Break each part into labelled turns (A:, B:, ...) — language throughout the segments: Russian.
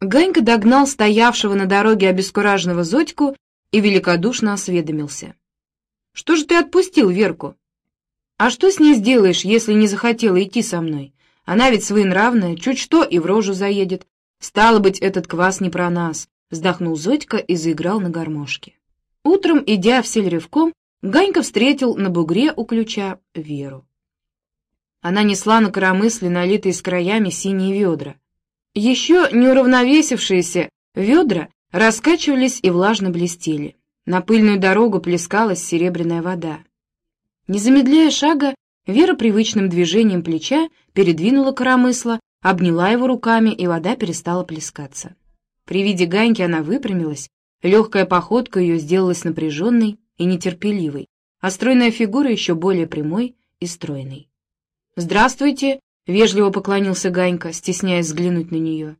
A: Ганька догнал стоявшего на дороге обескураженного Зодьку и великодушно осведомился. «Что же ты отпустил Верку?» «А что с ней сделаешь, если не захотела идти со мной? Она ведь своенравная, чуть что и в рожу заедет. Стало быть, этот квас не про нас», — вздохнул Зодька и заиграл на гармошке. Утром, идя в сельревком, Ганька встретил на бугре у ключа Веру. Она несла на коромысле налитые с краями синие ведра. Еще не уравновесившиеся ведра раскачивались и влажно блестели. На пыльную дорогу плескалась серебряная вода. Не замедляя шага, Вера привычным движением плеча передвинула коромысло, обняла его руками, и вода перестала плескаться. При виде Ганьки она выпрямилась, легкая походка ее сделалась напряженной и нетерпеливой, а стройная фигура еще более прямой и стройной. «Здравствуйте!» — вежливо поклонился Ганька, стесняясь взглянуть на нее.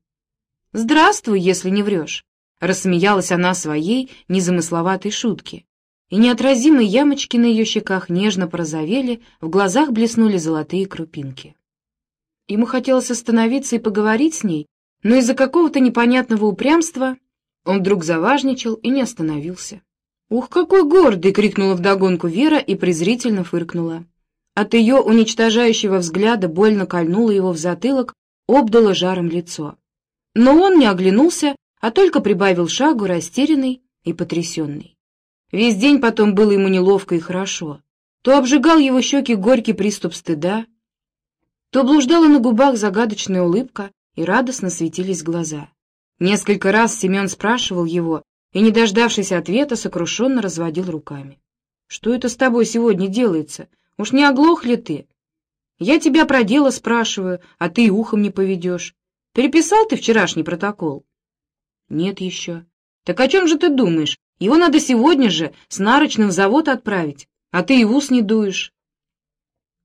A: «Здравствуй, если не врешь!» — рассмеялась она своей незамысловатой шутке, и неотразимые ямочки на ее щеках нежно порозовели, в глазах блеснули золотые крупинки. Ему хотелось остановиться и поговорить с ней, но из-за какого-то непонятного упрямства он вдруг заважничал и не остановился. «Ух, какой гордый!» — крикнула вдогонку Вера и презрительно фыркнула. От ее уничтожающего взгляда больно кольнуло его в затылок, обдало жаром лицо. Но он не оглянулся, а только прибавил шагу растерянный и потрясенный. Весь день потом было ему неловко и хорошо. То обжигал его щеки горький приступ стыда, то блуждала на губах загадочная улыбка, и радостно светились глаза. Несколько раз Семен спрашивал его, и, не дождавшись ответа, сокрушенно разводил руками. «Что это с тобой сегодня делается? Уж не оглох ли ты? Я тебя про дело спрашиваю, а ты и ухом не поведешь. Переписал ты вчерашний протокол?» «Нет еще». «Так о чем же ты думаешь? Его надо сегодня же с нарочным в завод отправить, а ты и ус не дуешь.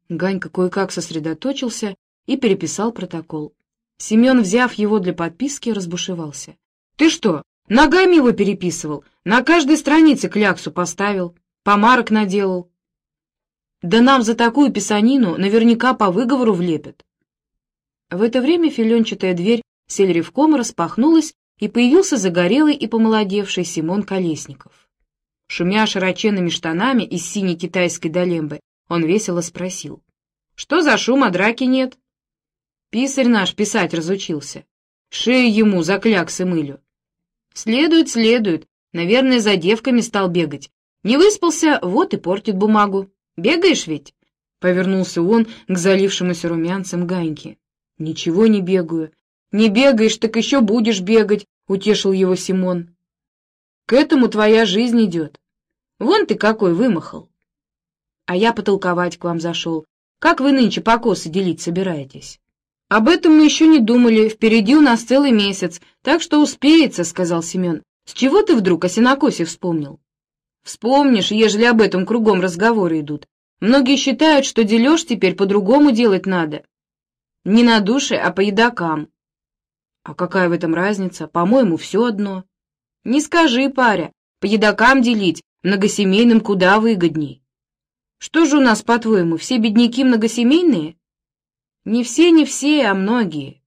A: Ганька кое-как сосредоточился и переписал протокол. Семен, взяв его для подписки, разбушевался. — Ты что, ногами его переписывал? На каждой странице кляксу поставил, помарок наделал. Да нам за такую писанину наверняка по выговору влепят. В это время филенчатая дверь сельревкома распахнулась, и появился загорелый и помолодевший Симон Колесников. Шумя широченными штанами из синей китайской долембы, он весело спросил. — Что за шум, а драки нет? Писарь наш писать разучился. Шею ему за кляксы мылю. Следует, следует. Наверное, за девками стал бегать. Не выспался, вот и портит бумагу. Бегаешь ведь? Повернулся он к залившемуся румянцем Ганьке. Ничего не бегаю. Не бегаешь, так еще будешь бегать, — утешил его Симон. К этому твоя жизнь идет. Вон ты какой вымахал. А я потолковать к вам зашел. Как вы нынче покосы делить собираетесь? Об этом мы еще не думали, впереди у нас целый месяц, так что успеется, — сказал Семен. С чего ты вдруг о сенокосе вспомнил? Вспомнишь, ежели об этом кругом разговоры идут. Многие считают, что дележ теперь по-другому делать надо. Не на душе, а по едокам. А какая в этом разница? По-моему, все одно. Не скажи, паря, по едокам делить, многосемейным куда выгодней. Что же у нас, по-твоему, все бедняки многосемейные? Не все, не все, а многие.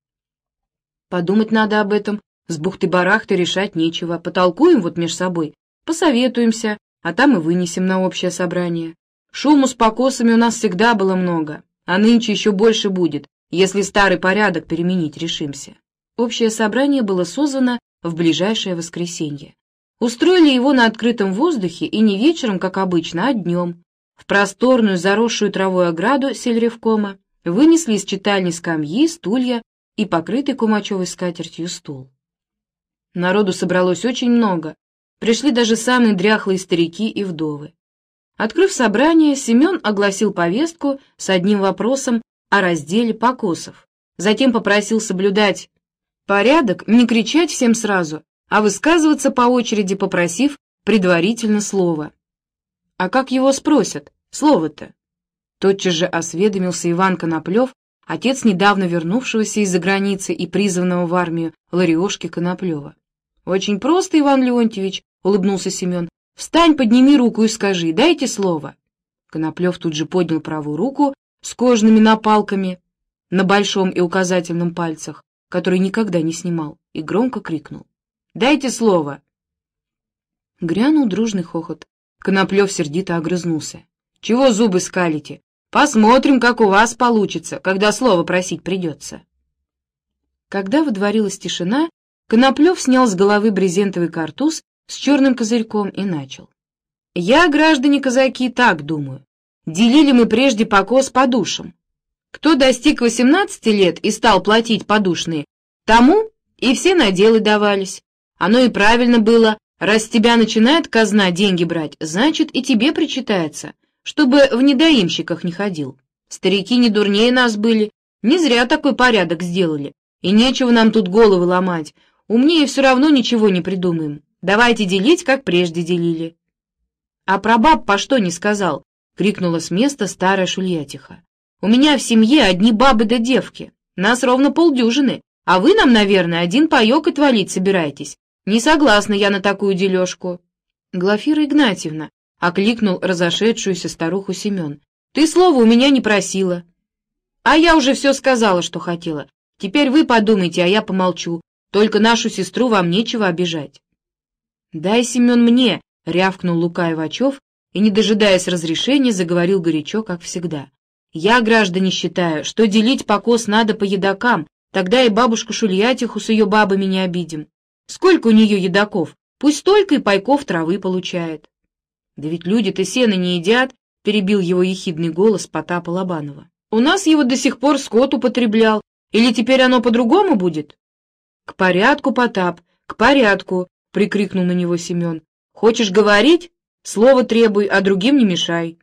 A: Подумать надо об этом. С бухты-барахты решать нечего. Потолкуем вот меж собой, посоветуемся, а там и вынесем на общее собрание. Шуму с покосами у нас всегда было много, а нынче еще больше будет, если старый порядок переменить решимся. Общее собрание было созвано в ближайшее воскресенье. Устроили его на открытом воздухе и не вечером, как обычно, а днем. В просторную, заросшую травой ограду сельревкома вынесли из читальни скамьи, стулья и покрытый кумачевой скатертью стул. Народу собралось очень много. Пришли даже самые дряхлые старики и вдовы. Открыв собрание, Семен огласил повестку с одним вопросом о разделе покосов. Затем попросил соблюдать Порядок — не кричать всем сразу, а высказываться по очереди, попросив предварительно слово. А как его спросят? Слово-то? Тотчас же осведомился Иван Коноплев, отец недавно вернувшегося из-за границы и призванного в армию Лариошки Коноплева. «Очень просто, Иван Леонтьевич», — улыбнулся Семен. «Встань, подними руку и скажи, дайте слово». Коноплев тут же поднял правую руку с кожными напалками на большом и указательном пальцах, который никогда не снимал, и громко крикнул. «Дайте слово!» Грянул дружный хохот. Коноплев сердито огрызнулся. «Чего зубы скалите? Посмотрим, как у вас получится, когда слово просить придется». Когда водворилась тишина, Коноплев снял с головы брезентовый картуз с черным козырьком и начал. «Я, граждане казаки, так думаю. Делили мы прежде покос по душам. Кто достиг 18 лет и стал платить подушные, тому и все наделы давались. Оно и правильно было, раз тебя начинает казна деньги брать, значит и тебе причитается, чтобы в недоимщиках не ходил. Старики не дурнее нас были, не зря такой порядок сделали, и нечего нам тут головы ломать, умнее все равно ничего не придумаем. Давайте делить, как прежде делили. А про баб по что не сказал? — крикнула с места старая шульятиха. У меня в семье одни бабы да девки. Нас ровно полдюжины, а вы нам, наверное, один паек отвалить собираетесь. Не согласна я на такую дележку. Глафира Игнатьевна, — окликнул разошедшуюся старуху Семен, — ты слова у меня не просила. А я уже все сказала, что хотела. Теперь вы подумайте, а я помолчу. Только нашу сестру вам нечего обижать. — Дай, Семен, мне, — рявкнул Лука Ивачев и, не дожидаясь разрешения, заговорил горячо, как всегда. Я, граждане, считаю, что делить покос надо по едокам, тогда и бабушку Шульятиху с ее бабами не обидим. Сколько у нее едоков? Пусть столько и пайков травы получает. Да ведь люди-то сено не едят, — перебил его ехидный голос Потапа Лобанова. У нас его до сих пор скот употреблял, или теперь оно по-другому будет? — К порядку, Потап, к порядку, — прикрикнул на него Семен. — Хочешь говорить? Слово требуй, а другим не мешай.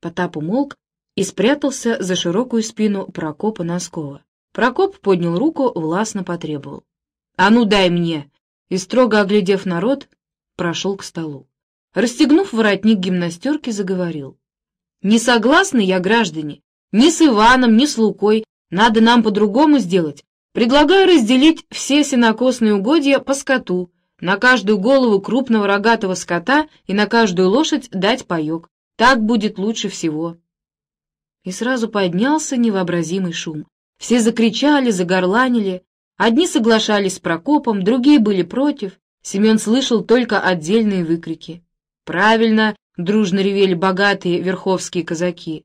A: Потап умолк, и спрятался за широкую спину Прокопа Носкова. Прокоп поднял руку, властно потребовал. — А ну дай мне! И, строго оглядев народ, прошел к столу. Расстегнув воротник гимнастерки, заговорил. — Не согласны я, граждане, ни с Иваном, ни с Лукой, надо нам по-другому сделать. Предлагаю разделить все сенокосные угодья по скоту, на каждую голову крупного рогатого скота и на каждую лошадь дать паек. Так будет лучше всего и сразу поднялся невообразимый шум. Все закричали, загорланили. Одни соглашались с Прокопом, другие были против. Семен слышал только отдельные выкрики. «Правильно!» — дружно ревели богатые верховские казаки.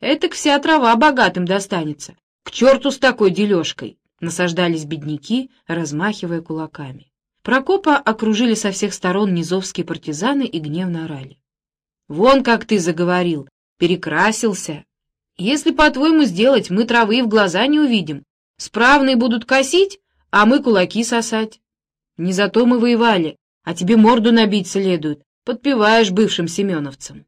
A: «Этак вся трава богатым достанется. К черту с такой дележкой!» — насаждались бедняки, размахивая кулаками. Прокопа окружили со всех сторон низовские партизаны и гневно орали. «Вон как ты заговорил! Перекрасился!» Если, по-твоему, сделать, мы травы в глаза не увидим. Справные будут косить, а мы кулаки сосать. Не за то мы воевали, а тебе морду набить следует. Подпеваешь бывшим семеновцам.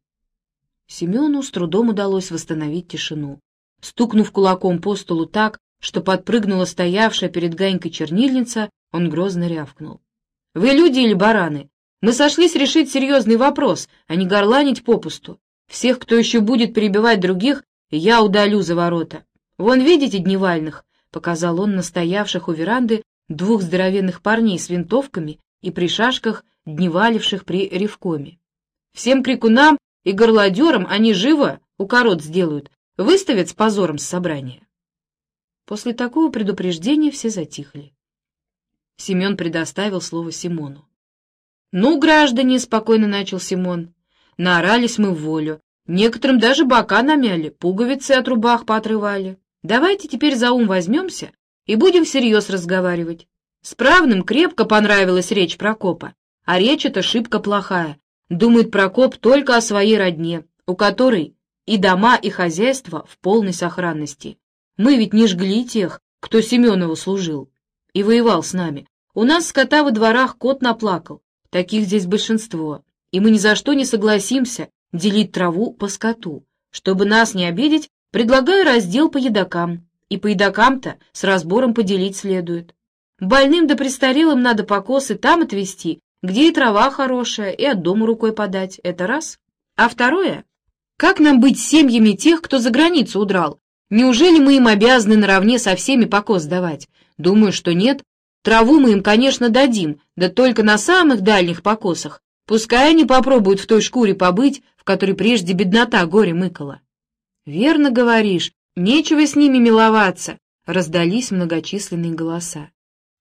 A: Семену с трудом удалось восстановить тишину. Стукнув кулаком по столу так, что подпрыгнула стоявшая перед Ганькой чернильница, он грозно рявкнул. — Вы люди или бараны? Мы сошлись решить серьезный вопрос, а не горланить попусту. Всех, кто еще будет перебивать других, я удалю за ворота. Вон, видите дневальных?» — показал он настоявших у веранды двух здоровенных парней с винтовками и при шашках, дневаливших при ревкоме. «Всем крикунам и горлодерам они живо укорот сделают, выставят с позором с собрания». После такого предупреждения все затихли. Семен предоставил слово Симону. «Ну, граждане», — спокойно начал Симон, — «наорались мы в волю, Некоторым даже бока намяли, пуговицы от рубах поотрывали. Давайте теперь за ум возьмемся и будем всерьез разговаривать. Справным крепко понравилась речь Прокопа, а речь эта шибко плохая. Думает Прокоп только о своей родне, у которой и дома, и хозяйство в полной сохранности. Мы ведь не жгли тех, кто Семенову служил и воевал с нами. У нас скота во дворах кот наплакал, таких здесь большинство, и мы ни за что не согласимся делить траву по скоту. Чтобы нас не обидеть, предлагаю раздел по едокам. И по едокам-то с разбором поделить следует. Больным да престарелым надо покосы там отвезти, где и трава хорошая, и от дома рукой подать. Это раз. А второе, как нам быть семьями тех, кто за границу удрал? Неужели мы им обязаны наравне со всеми покос давать? Думаю, что нет. Траву мы им, конечно, дадим, да только на самых дальних покосах. Пускай они попробуют в той шкуре побыть, которой прежде беднота горе мыкала. — Верно говоришь, нечего с ними миловаться, — раздались многочисленные голоса.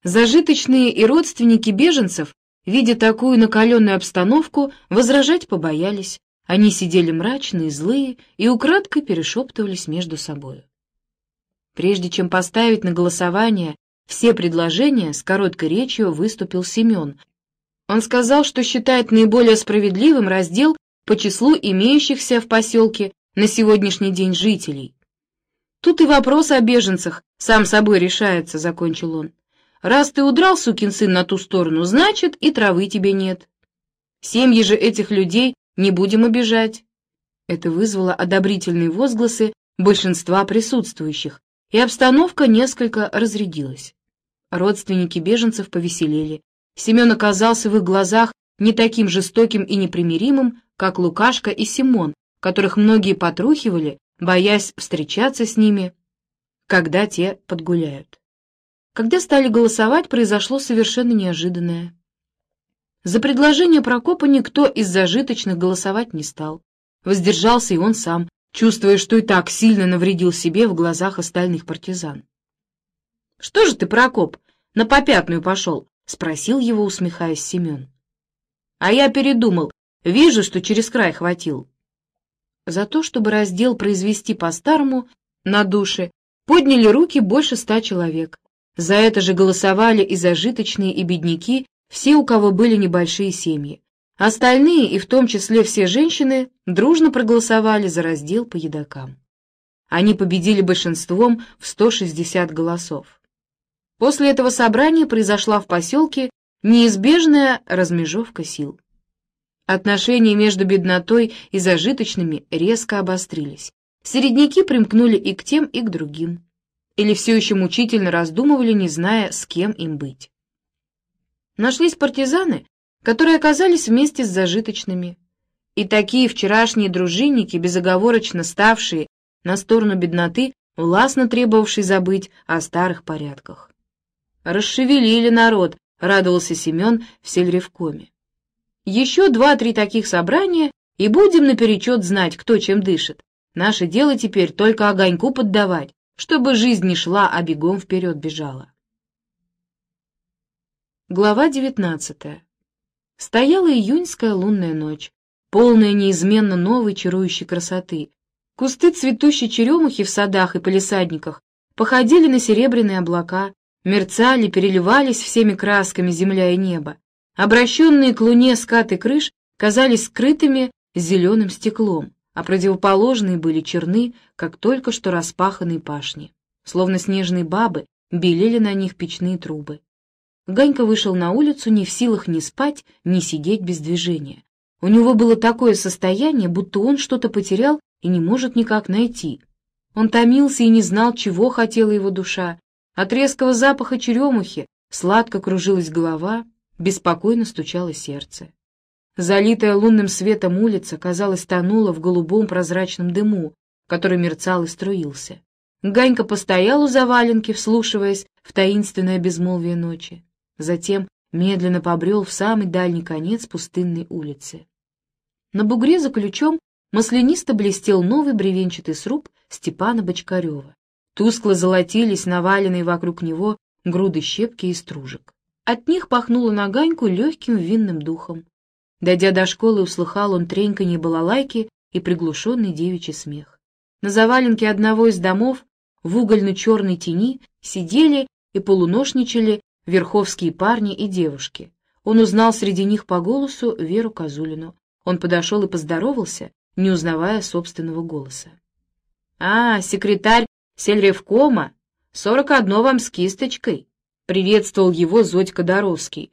A: Зажиточные и родственники беженцев, видя такую накаленную обстановку, возражать побоялись. Они сидели мрачные, злые и украдкой перешептывались между собою. Прежде чем поставить на голосование все предложения, с короткой речью выступил Семен. Он сказал, что считает наиболее справедливым раздел по числу имеющихся в поселке на сегодняшний день жителей. Тут и вопрос о беженцах сам собой решается, — закончил он. Раз ты удрал, сукин сын, на ту сторону, значит, и травы тебе нет. Семьи же этих людей не будем обижать. Это вызвало одобрительные возгласы большинства присутствующих, и обстановка несколько разрядилась. Родственники беженцев повеселели. Семен оказался в их глазах не таким жестоким и непримиримым, как Лукашка и Симон, которых многие потрухивали, боясь встречаться с ними, когда те подгуляют. Когда стали голосовать, произошло совершенно неожиданное. За предложение Прокопа никто из зажиточных голосовать не стал. Воздержался и он сам, чувствуя, что и так сильно навредил себе в глазах остальных партизан. — Что же ты, Прокоп, на попятную пошел? — спросил его, усмехаясь Семен. — А я передумал. Вижу, что через край хватил. За то, чтобы раздел произвести по-старому, на душе, подняли руки больше ста человек. За это же голосовали и зажиточные, и бедняки, все, у кого были небольшие семьи. Остальные, и в том числе все женщины, дружно проголосовали за раздел по едокам. Они победили большинством в 160 голосов. После этого собрания произошла в поселке неизбежная размежевка сил. Отношения между беднотой и зажиточными резко обострились. Середняки примкнули и к тем, и к другим. Или все еще мучительно раздумывали, не зная, с кем им быть. Нашлись партизаны, которые оказались вместе с зажиточными. И такие вчерашние дружинники, безоговорочно ставшие на сторону бедноты, властно требовавшие забыть о старых порядках. «Расшевелили народ», — радовался Семен в сельревкоме. Еще два-три таких собрания, и будем наперечет знать, кто чем дышит. Наше дело теперь только огоньку поддавать, чтобы жизнь не шла, а бегом вперед бежала. Глава девятнадцатая. Стояла июньская лунная ночь, полная неизменно новой чарующей красоты. Кусты цветущей черемухи в садах и палисадниках походили на серебряные облака, мерцали, переливались всеми красками земля и небо. Обращенные к луне скаты крыш казались скрытыми зеленым стеклом, а противоположные были черны, как только что распаханные пашни. Словно снежные бабы белели на них печные трубы. Ганька вышел на улицу не в силах ни спать, ни сидеть без движения. У него было такое состояние, будто он что-то потерял и не может никак найти. Он томился и не знал, чего хотела его душа. От резкого запаха черемухи сладко кружилась голова, беспокойно стучало сердце. Залитая лунным светом улица, казалось, тонула в голубом прозрачном дыму, который мерцал и струился. Ганька постоял у заваленки, вслушиваясь в таинственное безмолвие ночи. Затем медленно побрел в самый дальний конец пустынной улицы. На бугре за ключом маслянисто блестел новый бревенчатый сруб Степана Бочкарева. Тускло золотились наваленные вокруг него груды щепки и стружек. От них пахнуло на Ганьку легким винным духом. Дойдя до школы, услыхал он треньканье балалайки и приглушенный девичий смех. На заваленке одного из домов в угольно-черной тени сидели и полуношничали верховские парни и девушки. Он узнал среди них по голосу Веру Козулину. Он подошел и поздоровался, не узнавая собственного голоса. — А, секретарь сельревкома, сорок одно вам с кисточкой приветствовал его Зодька Доровский.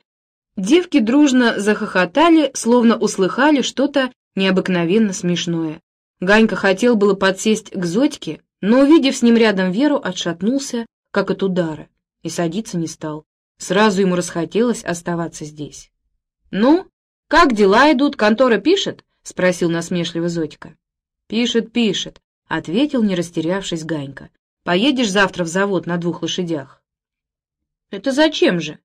A: Девки дружно захохотали, словно услыхали что-то необыкновенно смешное. Ганька хотел было подсесть к Зодьке, но, увидев с ним рядом Веру, отшатнулся, как от удара, и садиться не стал. Сразу ему расхотелось оставаться здесь. — Ну, как дела идут, контора пишет? — спросил насмешливо Зодька. — Пишет, пишет, — ответил, не растерявшись Ганька. — Поедешь завтра в завод на двух лошадях? Это зачем же?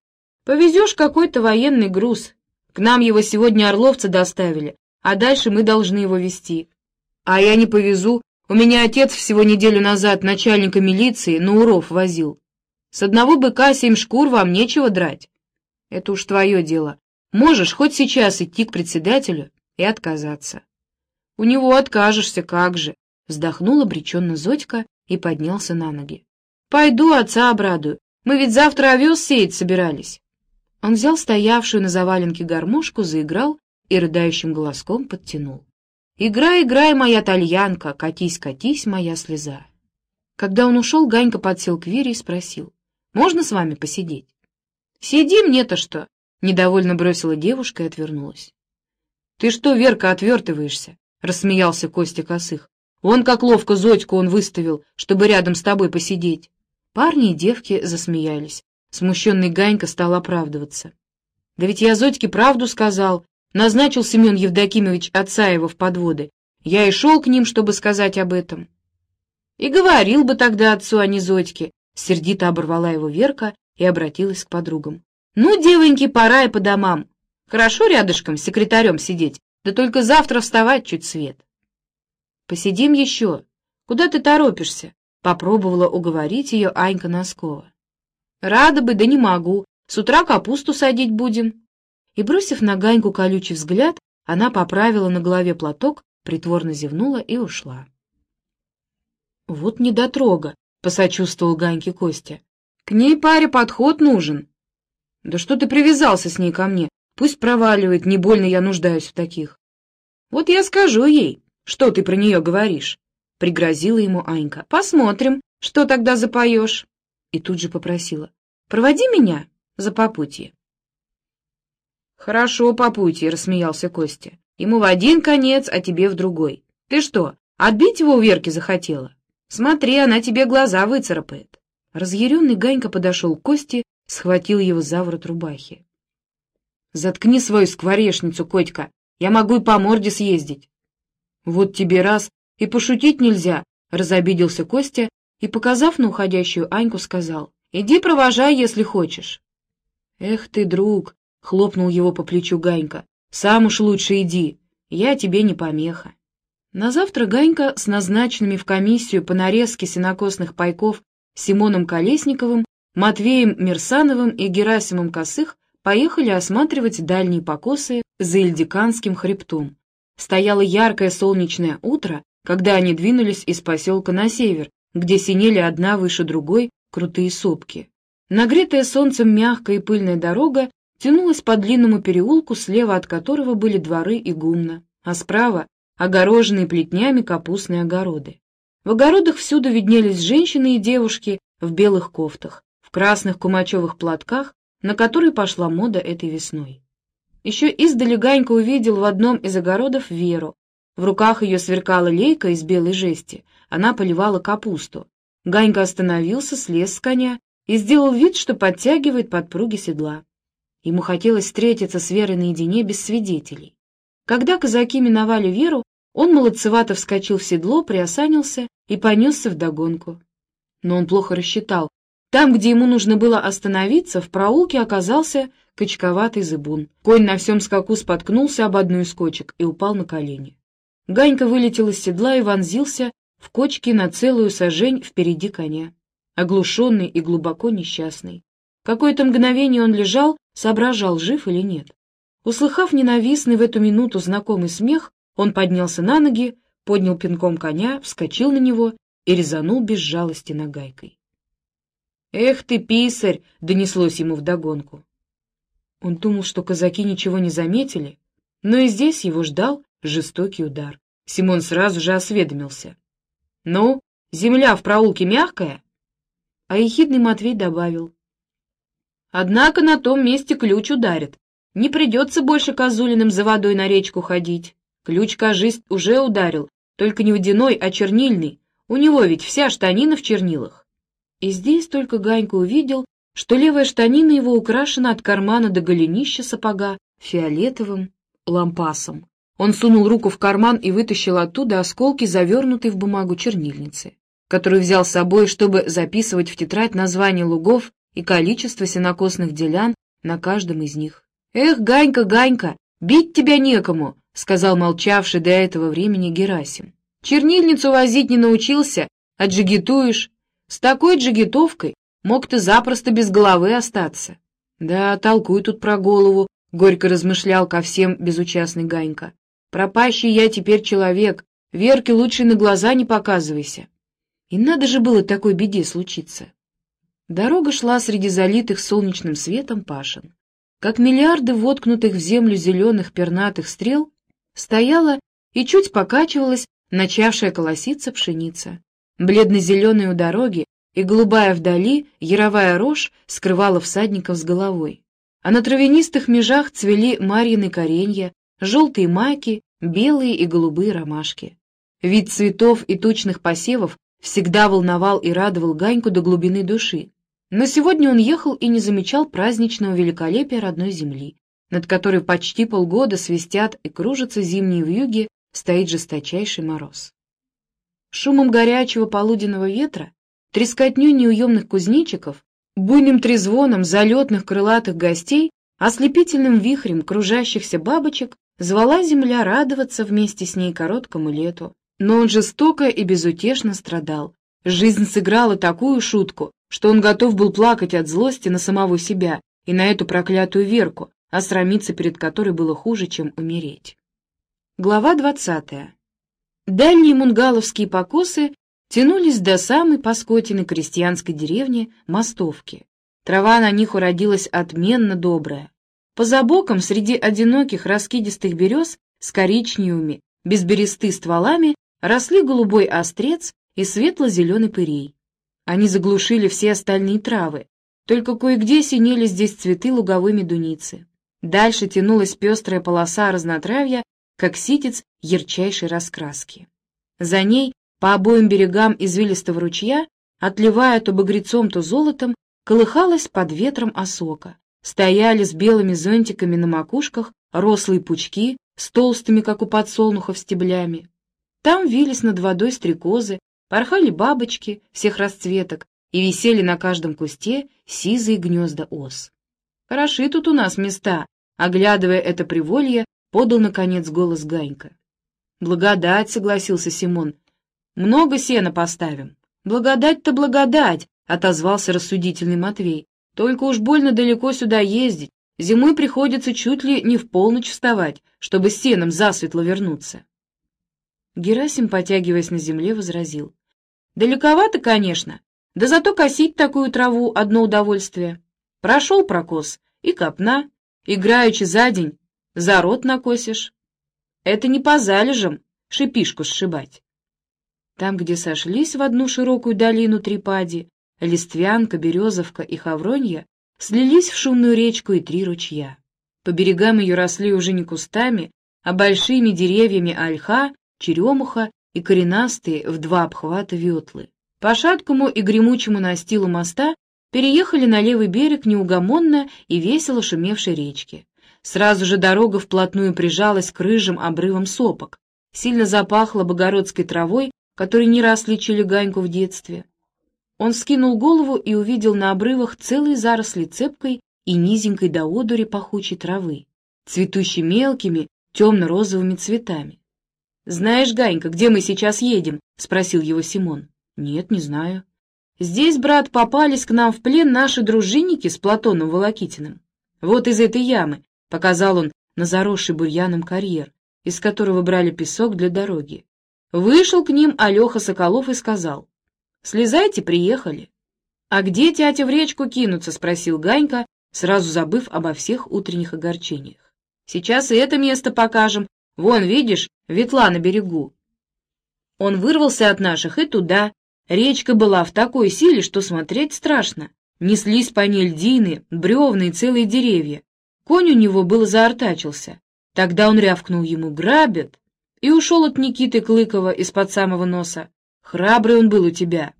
A: Повезешь какой-то военный груз. К нам его сегодня орловцы доставили, а дальше мы должны его везти. А я не повезу, У меня отец всего неделю назад начальника милиции на уров возил. С одного быка семь шкур вам нечего драть. Это уж твое дело. Можешь хоть сейчас идти к председателю и отказаться. У него откажешься, как же. Вздохнул обреченно Зодька и поднялся на ноги. Пойду отца обрадую. Мы ведь завтра овес сеять собирались. Он взял стоявшую на заваленке гармошку, заиграл и рыдающим голоском подтянул. «Играй, играй, моя тальянка, катись, катись, моя слеза». Когда он ушел, Ганька подсел к Вере и спросил, «Можно с вами посидеть?» «Сиди мне-то что?» — недовольно бросила девушка и отвернулась. «Ты что, Верка, отвертываешься?» — рассмеялся Костя Косых. «Вон как ловко Зодьку он выставил, чтобы рядом с тобой посидеть». Парни и девки засмеялись. Смущенный Ганька стал оправдываться. «Да ведь я Зодьке правду сказал. Назначил Семен Евдокимович отца его в подводы. Я и шел к ним, чтобы сказать об этом. И говорил бы тогда отцу, а не Зодьке. Сердито оборвала его Верка и обратилась к подругам. Ну, девоньки, пора и по домам. Хорошо рядышком с секретарем сидеть, да только завтра вставать чуть свет. Посидим еще. Куда ты торопишься? Попробовала уговорить ее Анька Носкова. Рада бы, да не могу. С утра капусту садить будем и, бросив на Ганьку колючий взгляд, она поправила на голове платок, притворно зевнула и ушла. «Вот недотрога», — посочувствовал Ганьке Костя. «К ней паре подход нужен». «Да что ты привязался с ней ко мне? Пусть проваливает, не больно я нуждаюсь в таких». «Вот я скажу ей, что ты про нее говоришь», — пригрозила ему Анька. «Посмотрим, что тогда запоешь». И тут же попросила. «Проводи меня за попутье». «Хорошо, попутье», — рассмеялся Костя. «Ему в один конец, а тебе в другой. Ты что, отбить его у Верки захотела? Смотри, она тебе глаза выцарапает». Разъяренный Ганька подошел к Косте, схватил его за ворот рубахи. «Заткни свою скворечницу, Котька, я могу и по морде съездить». «Вот тебе раз, и пошутить нельзя», — разобиделся Костя и, показав на уходящую Аньку, сказал, «Иди провожай, если хочешь». «Эх ты, друг», — хлопнул его по плечу Ганька. «Сам уж лучше иди, я тебе не помеха». На завтра Ганька с назначенными в комиссию по нарезке сенокосных пайков Симоном Колесниковым, Матвеем Мирсановым и Герасимом Косых поехали осматривать дальние покосы за Ильдиканским хребтом. Стояло яркое солнечное утро, когда они двинулись из поселка на север, где синели одна выше другой крутые сопки. Нагретая солнцем мягкая и пыльная дорога тянулась по длинному переулку, слева от которого были дворы и гумна, а справа — огороженные плетнями капустные огороды. В огородах всюду виднелись женщины и девушки в белых кофтах, в красных кумачевых платках, на которые пошла мода этой весной. Еще издали Ганька увидел в одном из огородов Веру. В руках ее сверкала лейка из белой жести, она поливала капусту. Ганька остановился, слез с коня и сделал вид, что подтягивает подпруги седла. Ему хотелось встретиться с Верой наедине без свидетелей. Когда казаки миновали Веру, он молодцевато вскочил в седло, приосанился и понесся вдогонку. Но он плохо рассчитал. Там, где ему нужно было остановиться, в проулке оказался качковатый зыбун. Конь на всем скаку споткнулся об одну из кочек и упал на колени. Ганька вылетел из седла и вонзился в кочки на целую сажень впереди коня, оглушенный и глубоко несчастный. Какое-то мгновение он лежал, соображал, жив или нет. Услыхав ненавистный в эту минуту знакомый смех, он поднялся на ноги, поднял пинком коня, вскочил на него и резанул без жалости нагайкой. «Эх ты, писарь!» — донеслось ему вдогонку. Он думал, что казаки ничего не заметили, но и здесь его ждал жестокий удар. Симон сразу же осведомился. «Ну, земля в проулке мягкая?» А ехидный Матвей добавил. Однако на том месте ключ ударит. Не придется больше Козулиным за водой на речку ходить. Ключ, кажись, уже ударил, только не водяной, а чернильный. У него ведь вся штанина в чернилах. И здесь только Ганька увидел, что левая штанина его украшена от кармана до голенища сапога фиолетовым лампасом. Он сунул руку в карман и вытащил оттуда осколки, завернутые в бумагу чернильницы, которую взял с собой, чтобы записывать в тетрадь названия лугов и количество сенокосных делян на каждом из них. «Эх, Ганька, Ганька, бить тебя некому!» — сказал молчавший до этого времени Герасим. Чернильницу возить не научился, а джигитуешь. С такой джигитовкой мог ты запросто без головы остаться. Да, толкуй тут про голову, — горько размышлял ко всем безучастный Ганька. Пропащий я теперь человек, Верке лучше на глаза не показывайся. И надо же было такой беде случиться. Дорога шла среди залитых солнечным светом пашин. Как миллиарды воткнутых в землю зеленых пернатых стрел стояла и чуть покачивалась начавшая колоситься пшеница. Бледно-зеленая у дороги и голубая вдали яровая рожь скрывала всадников с головой. А на травянистых межах цвели марьины коренья, желтые маки, белые и голубые ромашки. Вид цветов и тучных посевов всегда волновал и радовал Ганьку до глубины души. Но сегодня он ехал и не замечал праздничного великолепия родной земли, над которой почти полгода свистят и кружатся зимние вьюги, стоит жесточайший мороз. Шумом горячего полуденного ветра, трескотню неуемных кузнечиков, буйным трезвоном залетных крылатых гостей, ослепительным вихрем кружащихся бабочек звала земля радоваться вместе с ней короткому лету. Но он жестоко и безутешно страдал. Жизнь сыграла такую шутку, что он готов был плакать от злости на самого себя и на эту проклятую Верку, а срамиться перед которой было хуже, чем умереть. Глава двадцатая. Дальние мунгаловские покосы тянулись до самой Паскотины крестьянской деревни Мостовки. Трава на них уродилась отменно добрая. По забокам среди одиноких раскидистых берез с коричневыми, без бересты стволами росли голубой острец и светло-зеленый пырей. Они заглушили все остальные травы, только кое-где синели здесь цветы луговой медуницы. Дальше тянулась пестрая полоса разнотравья, как ситец ярчайшей раскраски. За ней, по обоим берегам извилистого ручья, отливая то багрецом, то золотом, колыхалась под ветром осока. Стояли с белыми зонтиками на макушках рослые пучки с толстыми, как у подсолнухов, стеблями. Там вились над водой стрекозы, Порхали бабочки всех расцветок и висели на каждом кусте сизые гнезда ос. «Хороши тут у нас места», — оглядывая это приволье, подал, наконец, голос Ганька. «Благодать», — согласился Симон. «Много сена поставим». «Благодать-то благодать», — отозвался рассудительный Матвей. «Только уж больно далеко сюда ездить. Зимой приходится чуть ли не в полночь вставать, чтобы с сеном засветло вернуться». Герасим, потягиваясь на земле, возразил. Далековато, конечно, да зато косить такую траву — одно удовольствие. Прошел прокос, и копна, играючи за день, за рот накосишь. Это не по залежам шипишку сшибать. Там, где сошлись в одну широкую долину Трипади, Листвянка, Березовка и Хавронья, слились в шумную речку и три ручья. По берегам ее росли уже не кустами, а большими деревьями ольха, черемуха и коренастые в два обхвата ветлы. По шаткому и гремучему настилу моста переехали на левый берег неугомонно и весело шумевшей речки. Сразу же дорога вплотную прижалась к рыжим обрывам сопок. Сильно запахло богородской травой, которой не раз лечили Ганьку в детстве. Он скинул голову и увидел на обрывах целые заросли цепкой и низенькой до одури пахучей травы, цветущей мелкими темно-розовыми цветами. «Знаешь, Ганька, где мы сейчас едем?» — спросил его Симон. «Нет, не знаю». «Здесь, брат, попались к нам в плен наши дружинники с Платоном Волокитиным. Вот из этой ямы», — показал он на заросший бурьяном карьер, из которого брали песок для дороги. Вышел к ним Алеха Соколов и сказал, «Слезайте, приехали». «А где тятя в речку кинуться?» — спросил Ганька, сразу забыв обо всех утренних огорчениях. «Сейчас и это место покажем. Вон, видишь, ветла на берегу. Он вырвался от наших и туда. Речка была в такой силе, что смотреть страшно. Неслись по ней льдины, бревна и целые деревья. Конь у него было заортачился. Тогда он рявкнул ему «грабят» и ушел от Никиты Клыкова из-под самого носа. Храбрый он был у тебя.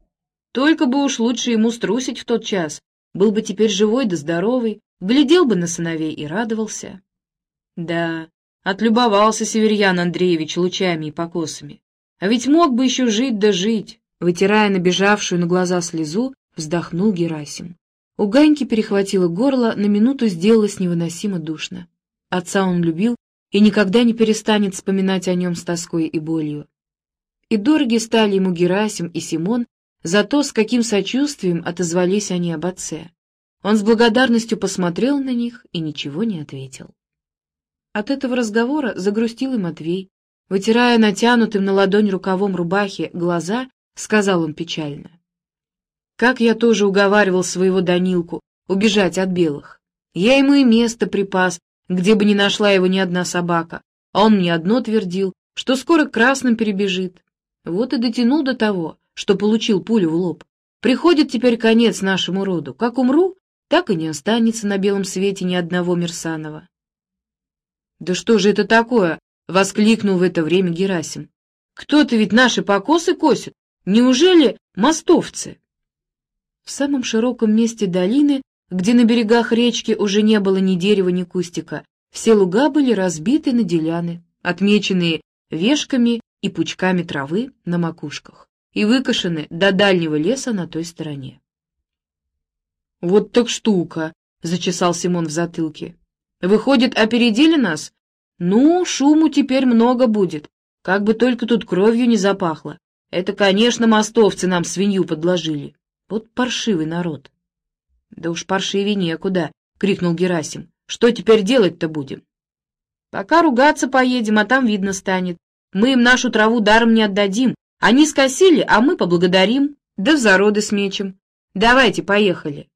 A: Только бы уж лучше ему струсить в тот час. Был бы теперь живой да здоровый, глядел бы на сыновей и радовался. Да, Отлюбовался Северьян Андреевич лучами и покосами. А ведь мог бы еще жить да жить. Вытирая набежавшую на глаза слезу, вздохнул Герасим. У Ганьки перехватило горло, на минуту сделалось невыносимо душно. Отца он любил и никогда не перестанет вспоминать о нем с тоской и болью. И дороги стали ему Герасим и Симон за то, с каким сочувствием отозвались они об отце. Он с благодарностью посмотрел на них и ничего не ответил. От этого разговора загрустил и Матвей. Вытирая натянутым на ладонь рукавом рубахи глаза, сказал он печально. «Как я тоже уговаривал своего Данилку убежать от белых. Я ему и место припас, где бы не нашла его ни одна собака, а он мне одно твердил, что скоро красным перебежит. Вот и дотянул до того, что получил пулю в лоб. Приходит теперь конец нашему роду. Как умру, так и не останется на белом свете ни одного Мерсанова. «Да что же это такое?» — воскликнул в это время Герасим. «Кто-то ведь наши покосы косит. Неужели мостовцы?» В самом широком месте долины, где на берегах речки уже не было ни дерева, ни кустика, все луга были разбиты на деляны, отмеченные вешками и пучками травы на макушках и выкошены до дальнего леса на той стороне. «Вот так штука!» — зачесал Симон в затылке. «Выходит, опередили нас? Ну, шуму теперь много будет, как бы только тут кровью не запахло. Это, конечно, мостовцы нам свинью подложили. Вот паршивый народ». «Да уж паршивее некуда!» — крикнул Герасим. «Что теперь делать-то будем?» «Пока ругаться поедем, а там видно станет. Мы им нашу траву даром не отдадим, они скосили, а мы поблагодарим, да в зароды смечем. Давайте, поехали.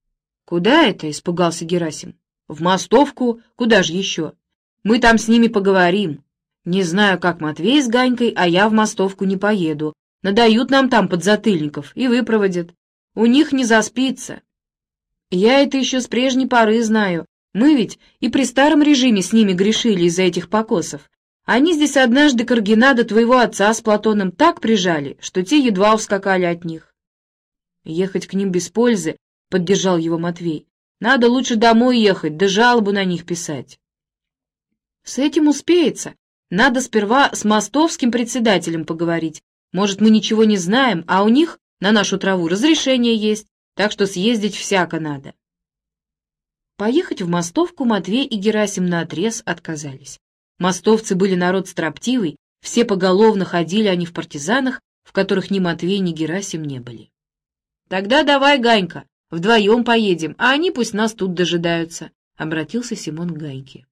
A: Куда это? — испугался Герасим. В Мостовку? Куда же еще? Мы там с ними поговорим. Не знаю, как Матвей с Ганькой, а я в Мостовку не поеду. Надают нам там подзатыльников и выпроводят. У них не заспится. Я это еще с прежней поры знаю. Мы ведь и при старом режиме с ними грешили из-за этих покосов. Они здесь однажды Каргина до твоего отца с Платоном так прижали, что те едва ускакали от них. Ехать к ним без пользы, — поддержал его Матвей. Надо лучше домой ехать, да жалобу на них писать. С этим успеется. Надо сперва с мостовским председателем поговорить. Может, мы ничего не знаем, а у них на нашу траву разрешение есть, так что съездить всяко надо. Поехать в Мостовку Матвей и Герасим наотрез отказались. Мостовцы были народ строптивый, все поголовно ходили они в партизанах, в которых ни Матвей, ни Герасим не были. «Тогда давай, Ганька, вдвоем поедем, а они пусть нас тут дожидаются», — обратился Симон к Ганьке.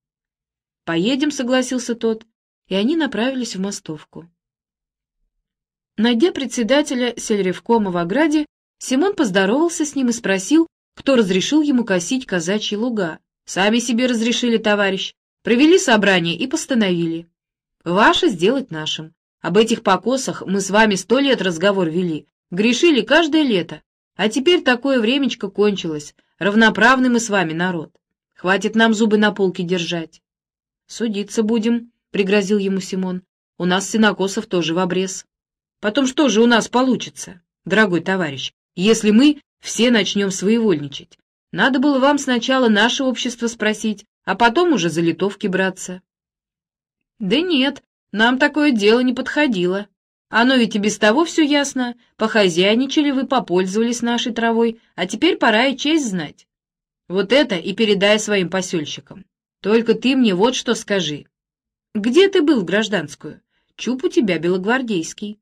A: «Поедем», — согласился тот, и они направились в Мостовку. Найдя председателя сельревкома в ограде, Симон поздоровался с ним и спросил, кто разрешил ему косить казачьи луга. «Сами себе разрешили, товарищ», Провели собрание и постановили. Ваше сделать нашим. Об этих покосах мы с вами сто лет разговор вели, грешили каждое лето. А теперь такое времечко кончилось, равноправный мы с вами народ. Хватит нам зубы на полке держать. Судиться будем, — пригрозил ему Симон. У нас синокосов тоже в обрез. Потом что же у нас получится, дорогой товарищ, если мы все начнем своевольничать? Надо было вам сначала наше общество спросить, а потом уже за литовки браться. Да нет, нам такое дело не подходило. Оно ведь и без того все ясно. Похозяйничали вы, попользовались нашей травой, а теперь пора и честь знать. Вот это и передай своим посельщикам. Только ты мне вот что скажи. Где ты был в гражданскую? Чуб у тебя белогвардейский.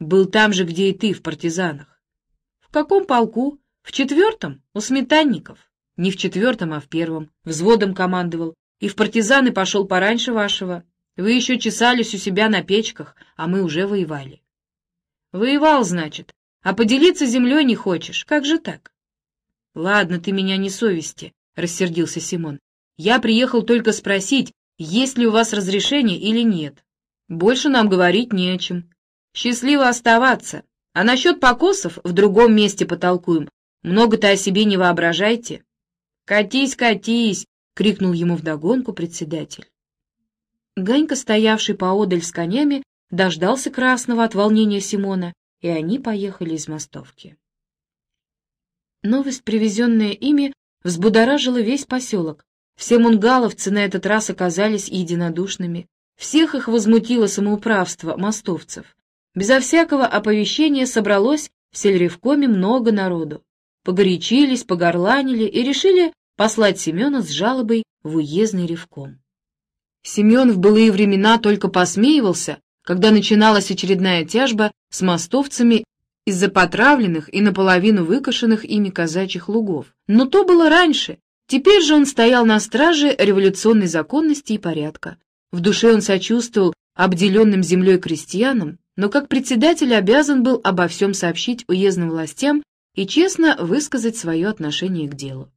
A: Был там же, где и ты, в партизанах. В каком полку? В четвертом? У сметанников. Не в четвертом, а в первом. Взводом командовал. И в партизаны пошел пораньше вашего. Вы еще чесались у себя на печках, а мы уже воевали. Воевал, значит. А поделиться землей не хочешь. Как же так? Ладно, ты меня не совести, — рассердился Симон. Я приехал только спросить, есть ли у вас разрешение или нет. Больше нам говорить не о чем. Счастливо оставаться. А насчет покосов в другом месте потолкуем. Много-то о себе не воображайте. «Катись, катись!» — крикнул ему вдогонку председатель. Ганька, стоявший поодаль с конями, дождался красного от волнения Симона, и они поехали из мостовки. Новость, привезенная ими, взбудоражила весь поселок. Все мунгаловцы на этот раз оказались единодушными. Всех их возмутило самоуправство мостовцев. Безо всякого оповещения собралось в сельревкоме много народу. Погорячились, погорланили и решили послать Семена с жалобой в уездный ревком. Семен в былые времена только посмеивался когда начиналась очередная тяжба с мостовцами из-за потравленных и наполовину выкошенных ими казачьих лугов. Но то было раньше. Теперь же он стоял на страже революционной законности и порядка. В душе он сочувствовал обделенным землей крестьянам, но как председатель обязан был обо всем сообщить уездным властям и честно высказать свое отношение к делу.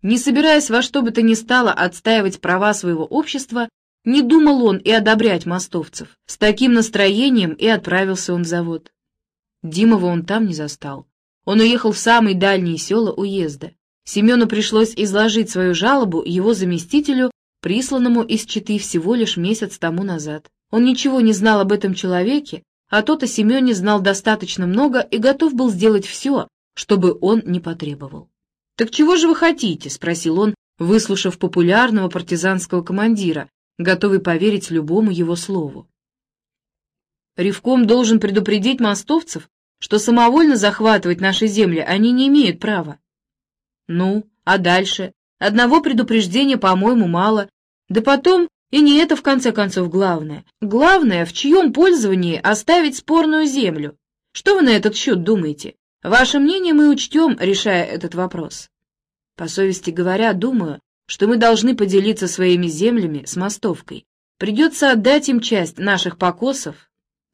A: Не собираясь во что бы то ни стало отстаивать права своего общества, не думал он и одобрять мостовцев. С таким настроением и отправился он в завод. Димова он там не застал. Он уехал в самые дальние села уезда. Семену пришлось изложить свою жалобу его заместителю, присланному из Читы всего лишь месяц тому назад. Он ничего не знал об этом человеке, а тот о Семене знал достаточно много и готов был сделать все, чтобы он не потребовал. «Так чего же вы хотите?» — спросил он, выслушав популярного партизанского командира, готовый поверить любому его слову. Ревком должен предупредить мостовцев, что самовольно захватывать наши земли они не имеют права. Ну, а дальше? Одного предупреждения, по-моему, мало. Да потом, и не это в конце концов главное. Главное, в чьем пользовании оставить спорную землю. Что вы на этот счет думаете? Ваше мнение мы учтем, решая этот вопрос. По совести говоря, думаю, что мы должны поделиться своими землями с Мостовкой. Придется отдать им часть наших покосов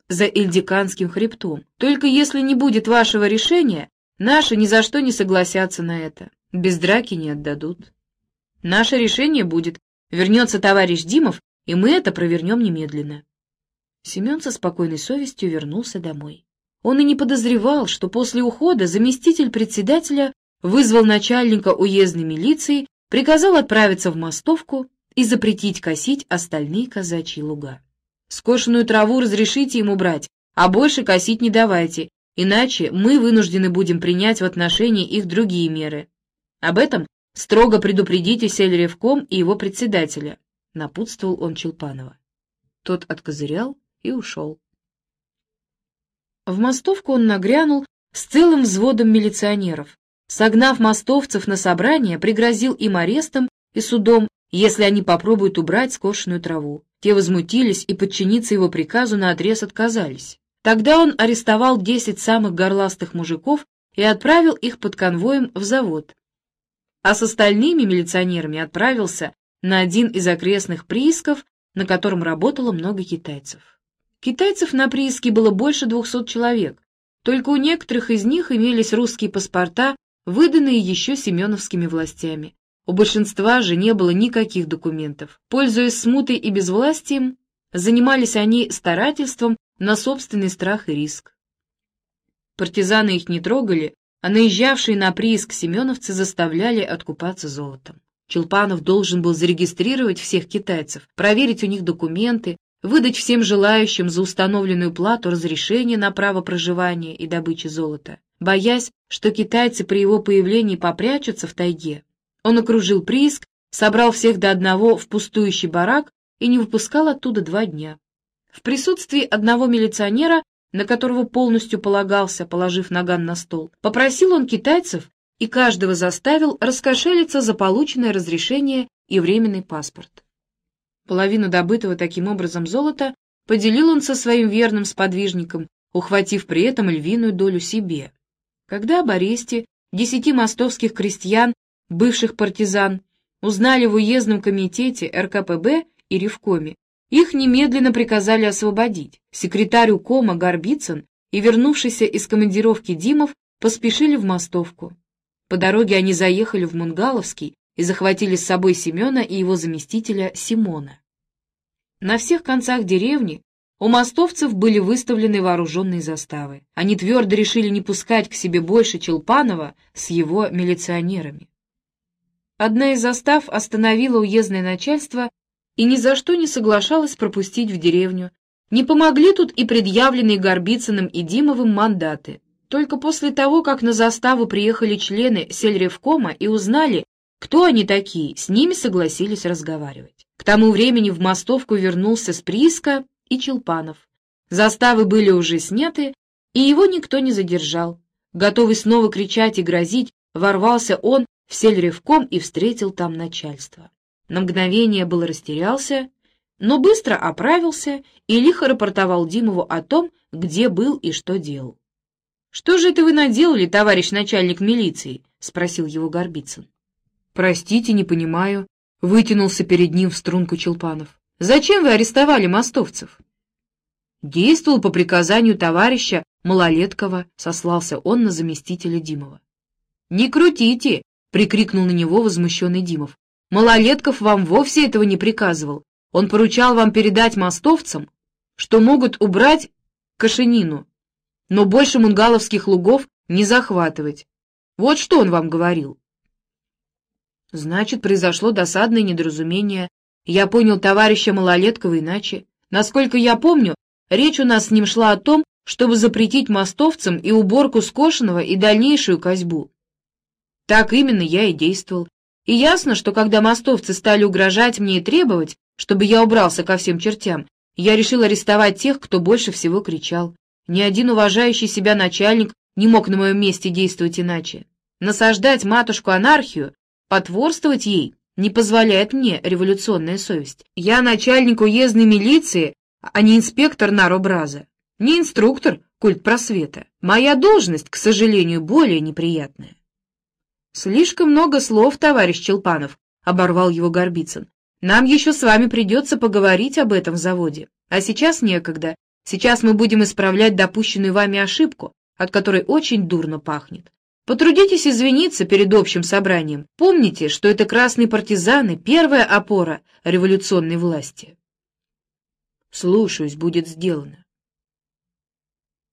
A: за Ильдиканским хребтом. Только если не будет вашего решения, наши ни за что не согласятся на это. Без драки не отдадут. Наше решение будет, вернется товарищ Димов, и мы это провернем немедленно. Семен со спокойной совестью вернулся домой. Он и не подозревал, что после ухода заместитель председателя вызвал начальника уездной милиции, приказал отправиться в Мостовку и запретить косить остальные казачьи луга. Скошенную траву разрешите ему брать, а больше косить не давайте, иначе мы вынуждены будем принять в отношении их другие меры. Об этом строго предупредите сельревком и его председателя, — напутствовал он Челпанова. Тот откозырял и ушел. В мостовку он нагрянул с целым взводом милиционеров. Согнав мостовцев на собрание, пригрозил им арестом и судом, если они попробуют убрать скошенную траву. Те возмутились и подчиниться его приказу наотрез отказались. Тогда он арестовал десять самых горластых мужиков и отправил их под конвоем в завод. А с остальными милиционерами отправился на один из окрестных приисков, на котором работало много китайцев. Китайцев на прииске было больше двухсот человек, только у некоторых из них имелись русские паспорта, выданные еще семеновскими властями. У большинства же не было никаких документов. Пользуясь смутой и безвластием, занимались они старательством на собственный страх и риск. Партизаны их не трогали, а наезжавшие на прииск семеновцы заставляли откупаться золотом. Челпанов должен был зарегистрировать всех китайцев, проверить у них документы, выдать всем желающим за установленную плату разрешение на право проживания и добычи золота. Боясь, что китайцы при его появлении попрячутся в тайге, он окружил прииск, собрал всех до одного в пустующий барак и не выпускал оттуда два дня. В присутствии одного милиционера, на которого полностью полагался, положив наган на стол, попросил он китайцев и каждого заставил раскошелиться за полученное разрешение и временный паспорт. Половину добытого таким образом золота поделил он со своим верным сподвижником, ухватив при этом львиную долю себе. Когда об аресте десяти мостовских крестьян, бывших партизан, узнали в уездном комитете РКПБ и Ревкоме, их немедленно приказали освободить. Секретарь УКОМа Горбицын и вернувшийся из командировки Димов поспешили в Мостовку. По дороге они заехали в Мунгаловский и захватили с собой Семена и его заместителя Симона. На всех концах деревни у мостовцев были выставлены вооруженные заставы. Они твердо решили не пускать к себе больше Челпанова с его милиционерами. Одна из застав остановила уездное начальство и ни за что не соглашалась пропустить в деревню. Не помогли тут и предъявленные Горбицыным и Димовым мандаты. Только после того, как на заставу приехали члены сельревкома и узнали, кто они такие, с ними согласились разговаривать. К тому времени в Мостовку вернулся с прииска и Челпанов. Заставы были уже сняты, и его никто не задержал. Готовый снова кричать и грозить, ворвался он в сельревком и встретил там начальство. На мгновение был растерялся, но быстро оправился и лихо рапортовал Димову о том, где был и что делал. «Что же это вы наделали, товарищ начальник милиции?» — спросил его Горбицын. «Простите, не понимаю», — вытянулся перед ним в струнку Челпанов. «Зачем вы арестовали мостовцев?» «Действовал по приказанию товарища Малолеткова», — сослался он на заместителя Димова. «Не крутите!» — прикрикнул на него возмущенный Димов. «Малолетков вам вовсе этого не приказывал. Он поручал вам передать мостовцам, что могут убрать Кашинину, но больше мунгаловских лугов не захватывать. Вот что он вам говорил. Значит, произошло досадное недоразумение. Я понял товарища Малолеткова иначе. Насколько я помню, речь у нас с ним шла о том, чтобы запретить мостовцам и уборку скошенного и дальнейшую козьбу. Так именно я и действовал. И ясно, что когда мостовцы стали угрожать мне и требовать, чтобы я убрался ко всем чертям, я решил арестовать тех, кто больше всего кричал. Ни один уважающий себя начальник не мог на моем месте действовать иначе. Насаждать матушку анархию Потворствовать ей не позволяет мне революционная совесть. Я начальник уездной милиции, а не инспектор наробраза, не инструктор культ просвета. Моя должность, к сожалению, более неприятная. Слишком много слов, товарищ Челпанов, — оборвал его Горбицын. Нам еще с вами придется поговорить об этом в заводе. А сейчас некогда. Сейчас мы будем исправлять допущенную вами ошибку, от которой очень дурно пахнет. Потрудитесь извиниться перед общим собранием. Помните, что это красные партизаны — первая опора революционной власти. Слушаюсь, будет сделано.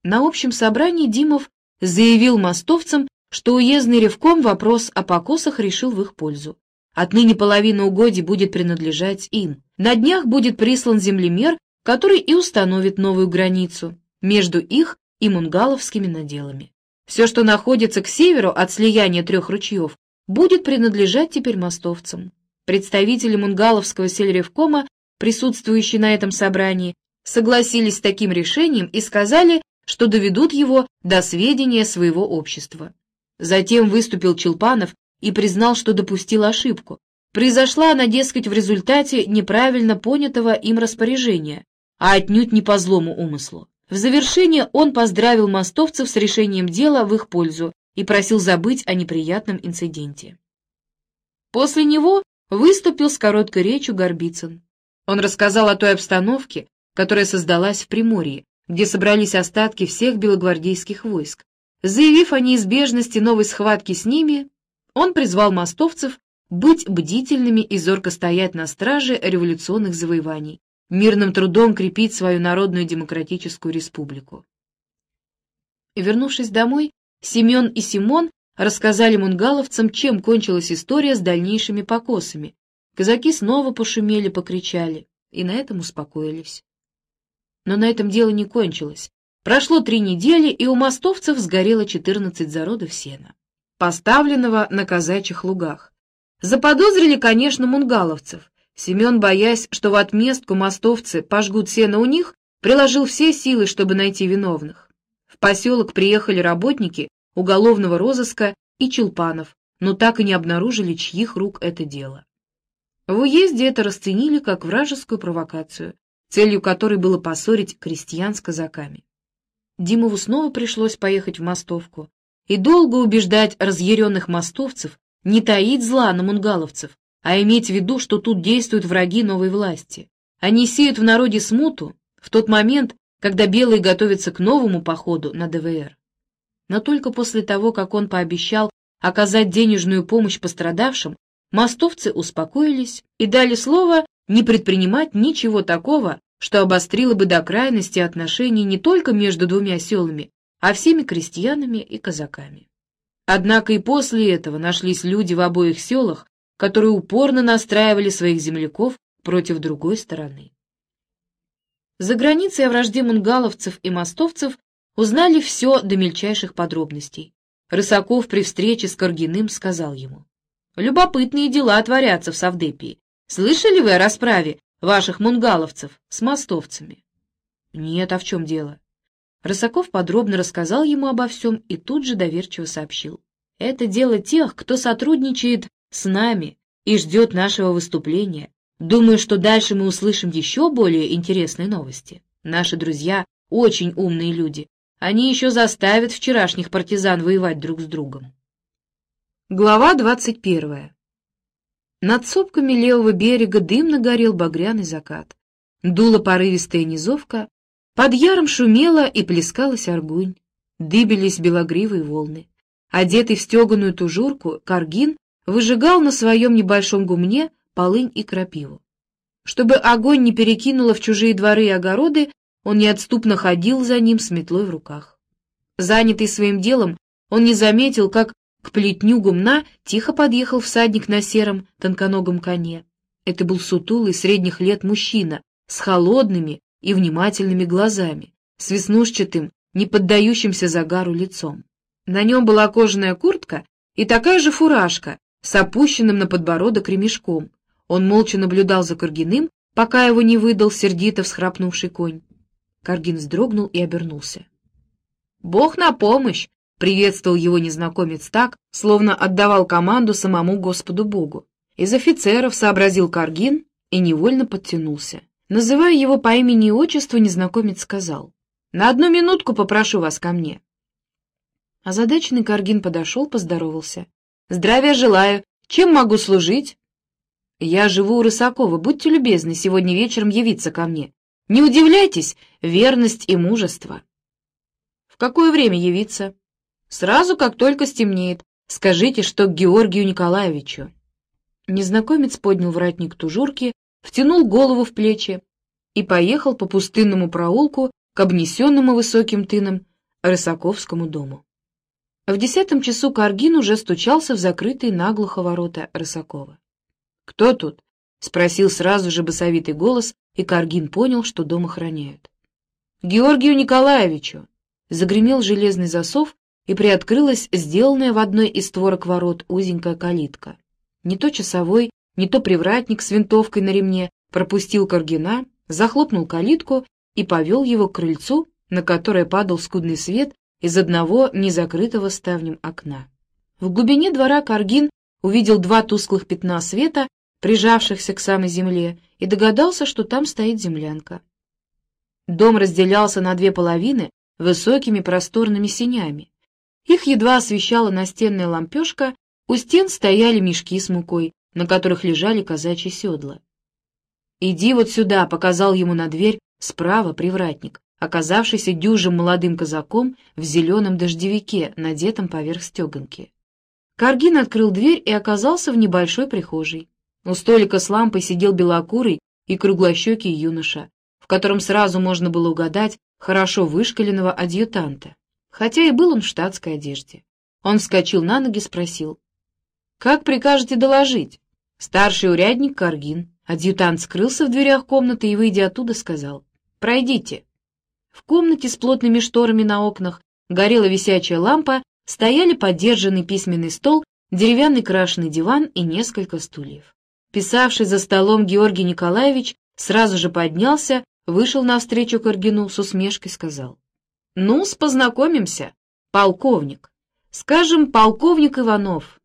A: На общем собрании Димов заявил мостовцам, что уездный ревком вопрос о покосах решил в их пользу. Отныне половина угодий будет принадлежать им. На днях будет прислан землемер, который и установит новую границу между их и мунгаловскими наделами. Все, что находится к северу от слияния трех ручьев, будет принадлежать теперь мостовцам. Представители Мунгаловского сельревкома, присутствующие на этом собрании, согласились с таким решением и сказали, что доведут его до сведения своего общества. Затем выступил Челпанов и признал, что допустил ошибку. Произошла она, дескать, в результате неправильно понятого им распоряжения, а отнюдь не по злому умыслу. В завершение он поздравил мостовцев с решением дела в их пользу и просил забыть о неприятном инциденте. После него выступил с короткой речью Горбицын. Он рассказал о той обстановке, которая создалась в Приморье, где собрались остатки всех белогвардейских войск. Заявив о неизбежности новой схватки с ними, он призвал мостовцев быть бдительными и зорко стоять на страже революционных завоеваний, мирным трудом крепить свою народную демократическую республику. Вернувшись домой, Семен и Симон рассказали мунгаловцам, чем кончилась история с дальнейшими покосами. Казаки снова пошумели, покричали, и на этом успокоились. Но на этом дело не кончилось. Прошло три недели, и у мостовцев сгорело четырнадцать зародов сена, поставленного на казачьих лугах. Заподозрили, конечно, мунгаловцев, Семен, боясь, что в отместку мостовцы пожгут сено у них, приложил все силы, чтобы найти виновных. В поселок приехали работники уголовного розыска и Челпанов, но так и не обнаружили, чьих рук это дело. В уезде это расценили как вражескую провокацию, целью которой было поссорить крестьян с казаками. Димову снова пришлось поехать в Мостовку и долго убеждать разъяренных мостовцев не таить зла на мунгаловцев, а иметь в виду, что тут действуют враги новой власти. Они сеют в народе смуту в тот момент, когда белые готовятся к новому походу на ДВР. Но только после того, как он пообещал оказать денежную помощь пострадавшим, мостовцы успокоились и дали слово не предпринимать ничего такого, что обострило бы до крайности отношения не только между двумя селами, а всеми крестьянами и казаками. Однако и после этого нашлись люди в обоих селах, которые упорно настраивали своих земляков против другой стороны. За границей о вражде мунгаловцев и мостовцев узнали все до мельчайших подробностей. Рысаков при встрече с Каргиным сказал ему, «Любопытные дела творятся в Савдепии. Слышали вы о расправе ваших мунгаловцев с мостовцами?» «Нет, а в чем дело?» Рысаков подробно рассказал ему обо всем и тут же доверчиво сообщил. «Это дело тех, кто сотрудничает с нами и ждет нашего выступления. Думаю, что дальше мы услышим еще более интересные новости. Наши друзья очень умные люди. Они еще заставят вчерашних партизан воевать друг с другом. Глава двадцать первая. Над сопками левого берега дымно горел багряный закат. Дула порывистая низовка, под яром шумела и плескалась аргунь. Дыбились белогривые волны. Одетый в стеганую тужурку, Каргин выжигал на своем небольшом гумне полынь и крапиву. Чтобы огонь не перекинуло в чужие дворы и огороды, он неотступно ходил за ним с метлой в руках. Занятый своим делом, он не заметил, как к плетню гумна тихо подъехал всадник на сером тонконогом коне. Это был сутулый средних лет мужчина с холодными и внимательными глазами, с веснушчатым, не поддающимся загару лицом. На нем была кожаная куртка и такая же фуражка с опущенным на подбородок ремешком. Он молча наблюдал за Каргиным, пока его не выдал сердито всхрапнувший конь. Каргин вздрогнул и обернулся. «Бог на помощь!» Приветствовал его незнакомец так, словно отдавал команду самому Господу Богу. Из офицеров сообразил Каргин и невольно подтянулся. Называя его по имени и отчеству, незнакомец сказал, «На одну минутку попрошу вас ко мне». Озадаченный Каргин подошел, поздоровался. «Здравия желаю. Чем могу служить?» «Я живу у Рысакова. Будьте любезны сегодня вечером явиться ко мне. Не удивляйтесь, верность и мужество». «В какое время явиться?» Сразу, как только стемнеет, скажите, что к Георгию Николаевичу. Незнакомец поднял воротник тужурки, втянул голову в плечи и поехал по пустынному проулку к обнесенному высоким тыном Рысаковскому дому. В десятом часу Каргин уже стучался в закрытые наглухо ворота Рысакова. «Кто тут?» — спросил сразу же басовитый голос, и Каргин понял, что дом охраняют. «Георгию Николаевичу!» Загремел железный засов, и приоткрылась сделанная в одной из створок ворот узенькая калитка. Не то часовой, не то привратник с винтовкой на ремне пропустил Каргина, захлопнул калитку и повел его к крыльцу, на которое падал скудный свет из одного незакрытого ставнем окна. В глубине двора Каргин увидел два тусклых пятна света, прижавшихся к самой земле, и догадался, что там стоит землянка. Дом разделялся на две половины высокими просторными сенями. Их едва освещала настенная лампешка, у стен стояли мешки с мукой, на которых лежали казачьи седла. «Иди вот сюда», — показал ему на дверь справа привратник, оказавшийся дюжим молодым казаком в зеленом дождевике, надетом поверх стеганки. Каргин открыл дверь и оказался в небольшой прихожей. У столика с лампой сидел белокурый и круглощекий юноша, в котором сразу можно было угадать хорошо вышкаленного адъютанта хотя и был он в штатской одежде. Он вскочил на ноги, спросил. «Как прикажете доложить?» Старший урядник Каргин. Адъютант скрылся в дверях комнаты и, выйдя оттуда, сказал. «Пройдите». В комнате с плотными шторами на окнах горела висячая лампа, стояли подержанный письменный стол, деревянный крашеный диван и несколько стульев. Писавший за столом Георгий Николаевич сразу же поднялся, вышел навстречу Каргину с усмешкой, сказал. Ну познакомимся, полковник. Скажем, полковник Иванов.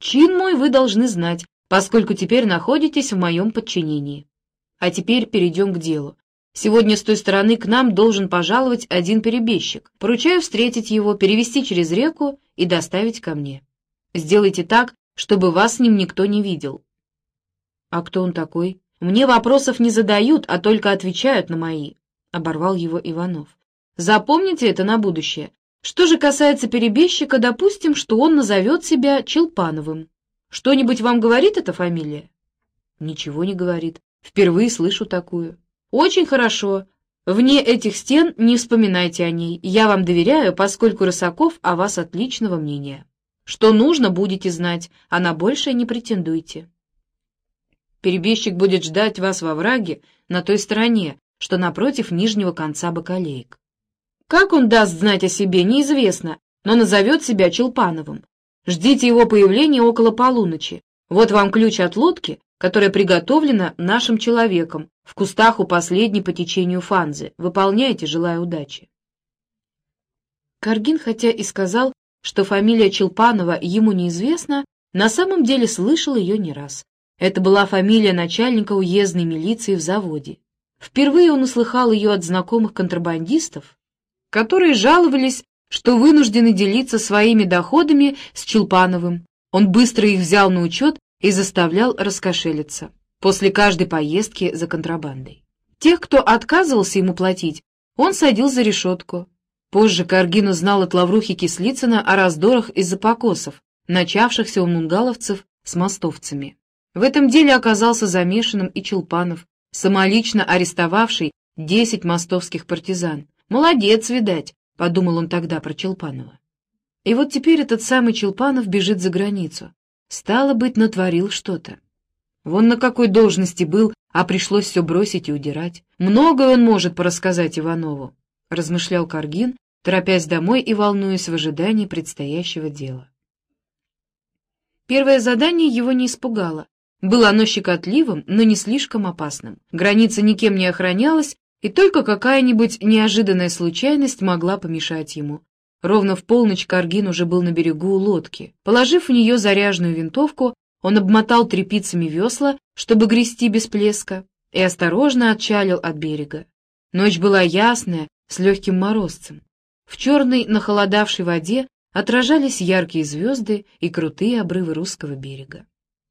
A: Чин мой вы должны знать, поскольку теперь находитесь в моем подчинении. А теперь перейдем к делу. Сегодня с той стороны к нам должен пожаловать один перебежчик. Поручаю встретить его, перевести через реку и доставить ко мне. Сделайте так, чтобы вас с ним никто не видел. А кто он такой? Мне вопросов не задают, а только отвечают на мои, — оборвал его Иванов. Запомните это на будущее. Что же касается перебежчика, допустим, что он назовет себя Челпановым. Что-нибудь вам говорит эта фамилия? Ничего не говорит. Впервые слышу такую. Очень хорошо. Вне этих стен не вспоминайте о ней. Я вам доверяю, поскольку Рысаков о вас отличного мнения. Что нужно, будете знать, а на большее не претендуйте. Перебежчик будет ждать вас во враге на той стороне, что напротив нижнего конца бакалеек. Как он даст знать о себе, неизвестно, но назовет себя Челпановым. Ждите его появления около полуночи. Вот вам ключ от лодки, которая приготовлена нашим человеком в кустах у последней по течению фанзы. Выполняйте, желая удачи. Каргин, хотя и сказал, что фамилия Челпанова ему неизвестна, на самом деле слышал ее не раз. Это была фамилия начальника уездной милиции в заводе. Впервые он услыхал ее от знакомых контрабандистов, которые жаловались, что вынуждены делиться своими доходами с Чулпановым. Он быстро их взял на учет и заставлял раскошелиться после каждой поездки за контрабандой. Тех, кто отказывался ему платить, он садил за решетку. Позже Каргин узнал от Лаврухи Кислицына о раздорах из-за покосов, начавшихся у мунгаловцев с мостовцами. В этом деле оказался замешанным и Чулпанов, самолично арестовавший десять мостовских партизан. «Молодец, видать», — подумал он тогда про Челпанова. И вот теперь этот самый Челпанов бежит за границу. Стало быть, натворил что-то. Вон на какой должности был, а пришлось все бросить и удирать. Многое он может порассказать Иванову, — размышлял Каргин, торопясь домой и волнуясь в ожидании предстоящего дела. Первое задание его не испугало. Было оно щекотливым, но не слишком опасным. Граница никем не охранялась, и только какая-нибудь неожиданная случайность могла помешать ему. Ровно в полночь Каргин уже был на берегу у лодки. Положив в нее заряженную винтовку, он обмотал тряпицами весла, чтобы грести без плеска, и осторожно отчалил от берега. Ночь была ясная, с легким морозцем. В черной, нахолодавшей воде отражались яркие звезды и крутые обрывы русского берега.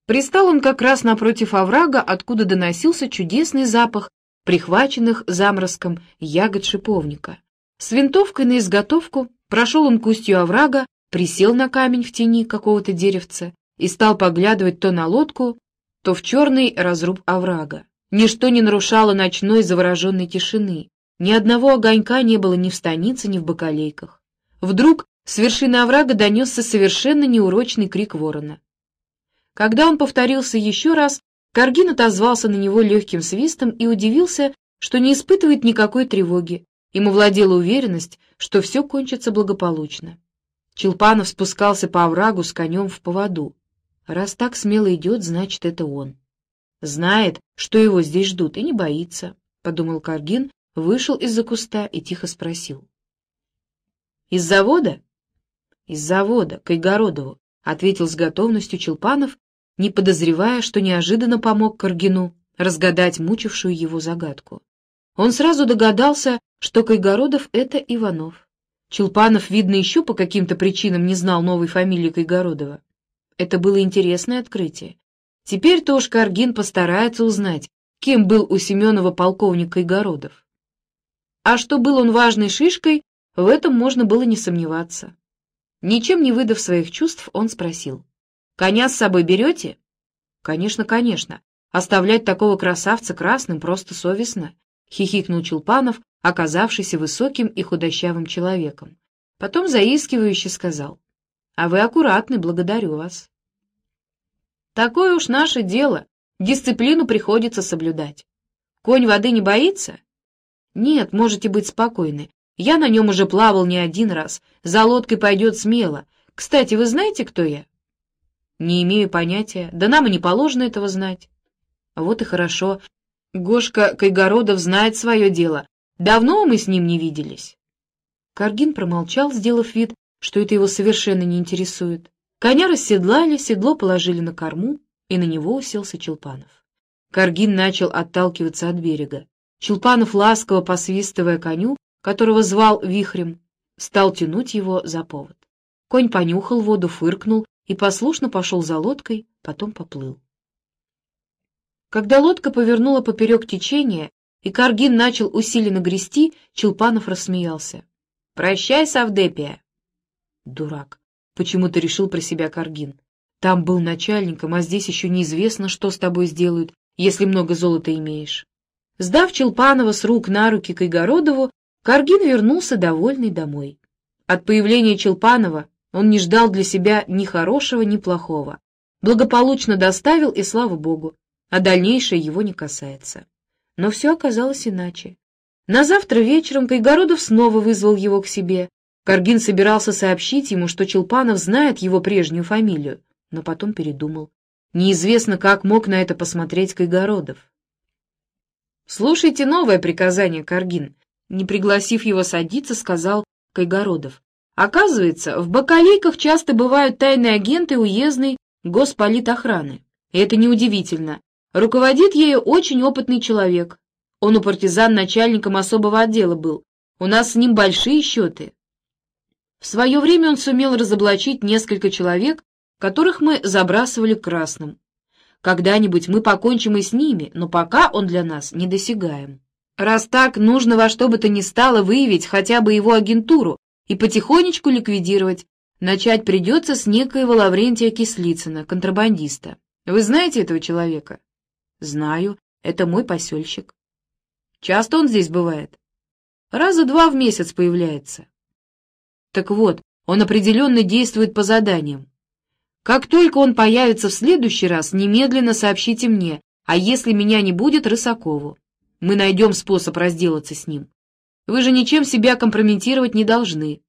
A: Пристал он как раз напротив оврага, откуда доносился чудесный запах прихваченных заморозком ягод шиповника. С винтовкой на изготовку прошел он к устью оврага, присел на камень в тени какого-то деревца и стал поглядывать то на лодку, то в черный разруб оврага. Ничто не нарушало ночной завороженной тишины, ни одного огонька не было ни в станице, ни в бакалейках. Вдруг с вершины оврага донесся совершенно неурочный крик ворона. Когда он повторился еще раз, Каргин отозвался на него легким свистом и удивился, что не испытывает никакой тревоги. Ему владела уверенность, что все кончится благополучно. Челпанов спускался по оврагу с конем в поводу. Раз так смело идет, значит, это он. Знает, что его здесь ждут, и не боится, — подумал Каргин, вышел из-за куста и тихо спросил. — Из завода? — Из завода, к Игородову, — ответил с готовностью Челпанов не подозревая, что неожиданно помог Каргину разгадать мучившую его загадку. Он сразу догадался, что Кайгородов — это Иванов. Чулпанов, видно, еще по каким-то причинам не знал новой фамилии Кайгородова. Это было интересное открытие. Теперь-то уж Каргин постарается узнать, кем был у Семенова полковник Кайгородов. А что был он важной шишкой, в этом можно было не сомневаться. Ничем не выдав своих чувств, он спросил. Коня с собой берете? Конечно, конечно. Оставлять такого красавца красным просто совестно, хихикнул Чулпанов, оказавшийся высоким и худощавым человеком. Потом заискивающе сказал. А вы аккуратны, благодарю вас. Такое уж наше дело. Дисциплину приходится соблюдать. Конь воды не боится? Нет, можете быть спокойны. Я на нем уже плавал не один раз. За лодкой пойдет смело. Кстати, вы знаете, кто я? Не имею понятия, да нам и не положено этого знать. Вот и хорошо. Гошка Кайгородов знает свое дело. Давно мы с ним не виделись. Каргин промолчал, сделав вид, что это его совершенно не интересует. Коня расседлали, седло положили на корму, и на него уселся Челпанов. Каргин начал отталкиваться от берега. Челпанов, ласково посвистывая коню, которого звал вихрем, стал тянуть его за повод. Конь понюхал воду, фыркнул и послушно пошел за лодкой, потом поплыл. Когда лодка повернула поперек течения, и Каргин начал усиленно грести, Челпанов рассмеялся. — Прощай, Савдепия! — Дурак! — почему-то решил про себя Каргин. Там был начальником, а здесь еще неизвестно, что с тобой сделают, если много золота имеешь. Сдав Челпанова с рук на руки к Игородову, Каргин вернулся довольный домой. От появления Челпанова он не ждал для себя ни хорошего, ни плохого. Благополучно доставил, и слава богу, а дальнейшее его не касается. Но все оказалось иначе. На завтра вечером Кайгородов снова вызвал его к себе. Каргин собирался сообщить ему, что Челпанов знает его прежнюю фамилию, но потом передумал. Неизвестно, как мог на это посмотреть Кайгородов. «Слушайте новое приказание, Каргин», не пригласив его садиться, сказал Кайгородов. Оказывается, в бакалейках часто бывают тайные агенты уездной госполитохраны. И это неудивительно. Руководит ею очень опытный человек. Он у партизан начальником особого отдела был. У нас с ним большие счеты. В свое время он сумел разоблачить несколько человек, которых мы забрасывали красным. Когда-нибудь мы покончим и с ними, но пока он для нас недосягаем. Раз так, нужно во что бы то ни стало выявить хотя бы его агентуру и потихонечку ликвидировать. Начать придется с некоего Лаврентия Кислицына, контрабандиста. Вы знаете этого человека? Знаю, это мой посельщик. Часто он здесь бывает? Раза два в месяц появляется. Так вот, он определенно действует по заданиям. Как только он появится в следующий раз, немедленно сообщите мне, а если меня не будет, Рысакову. Мы найдем способ разделаться с ним. Вы же ничем себя компрометировать не должны.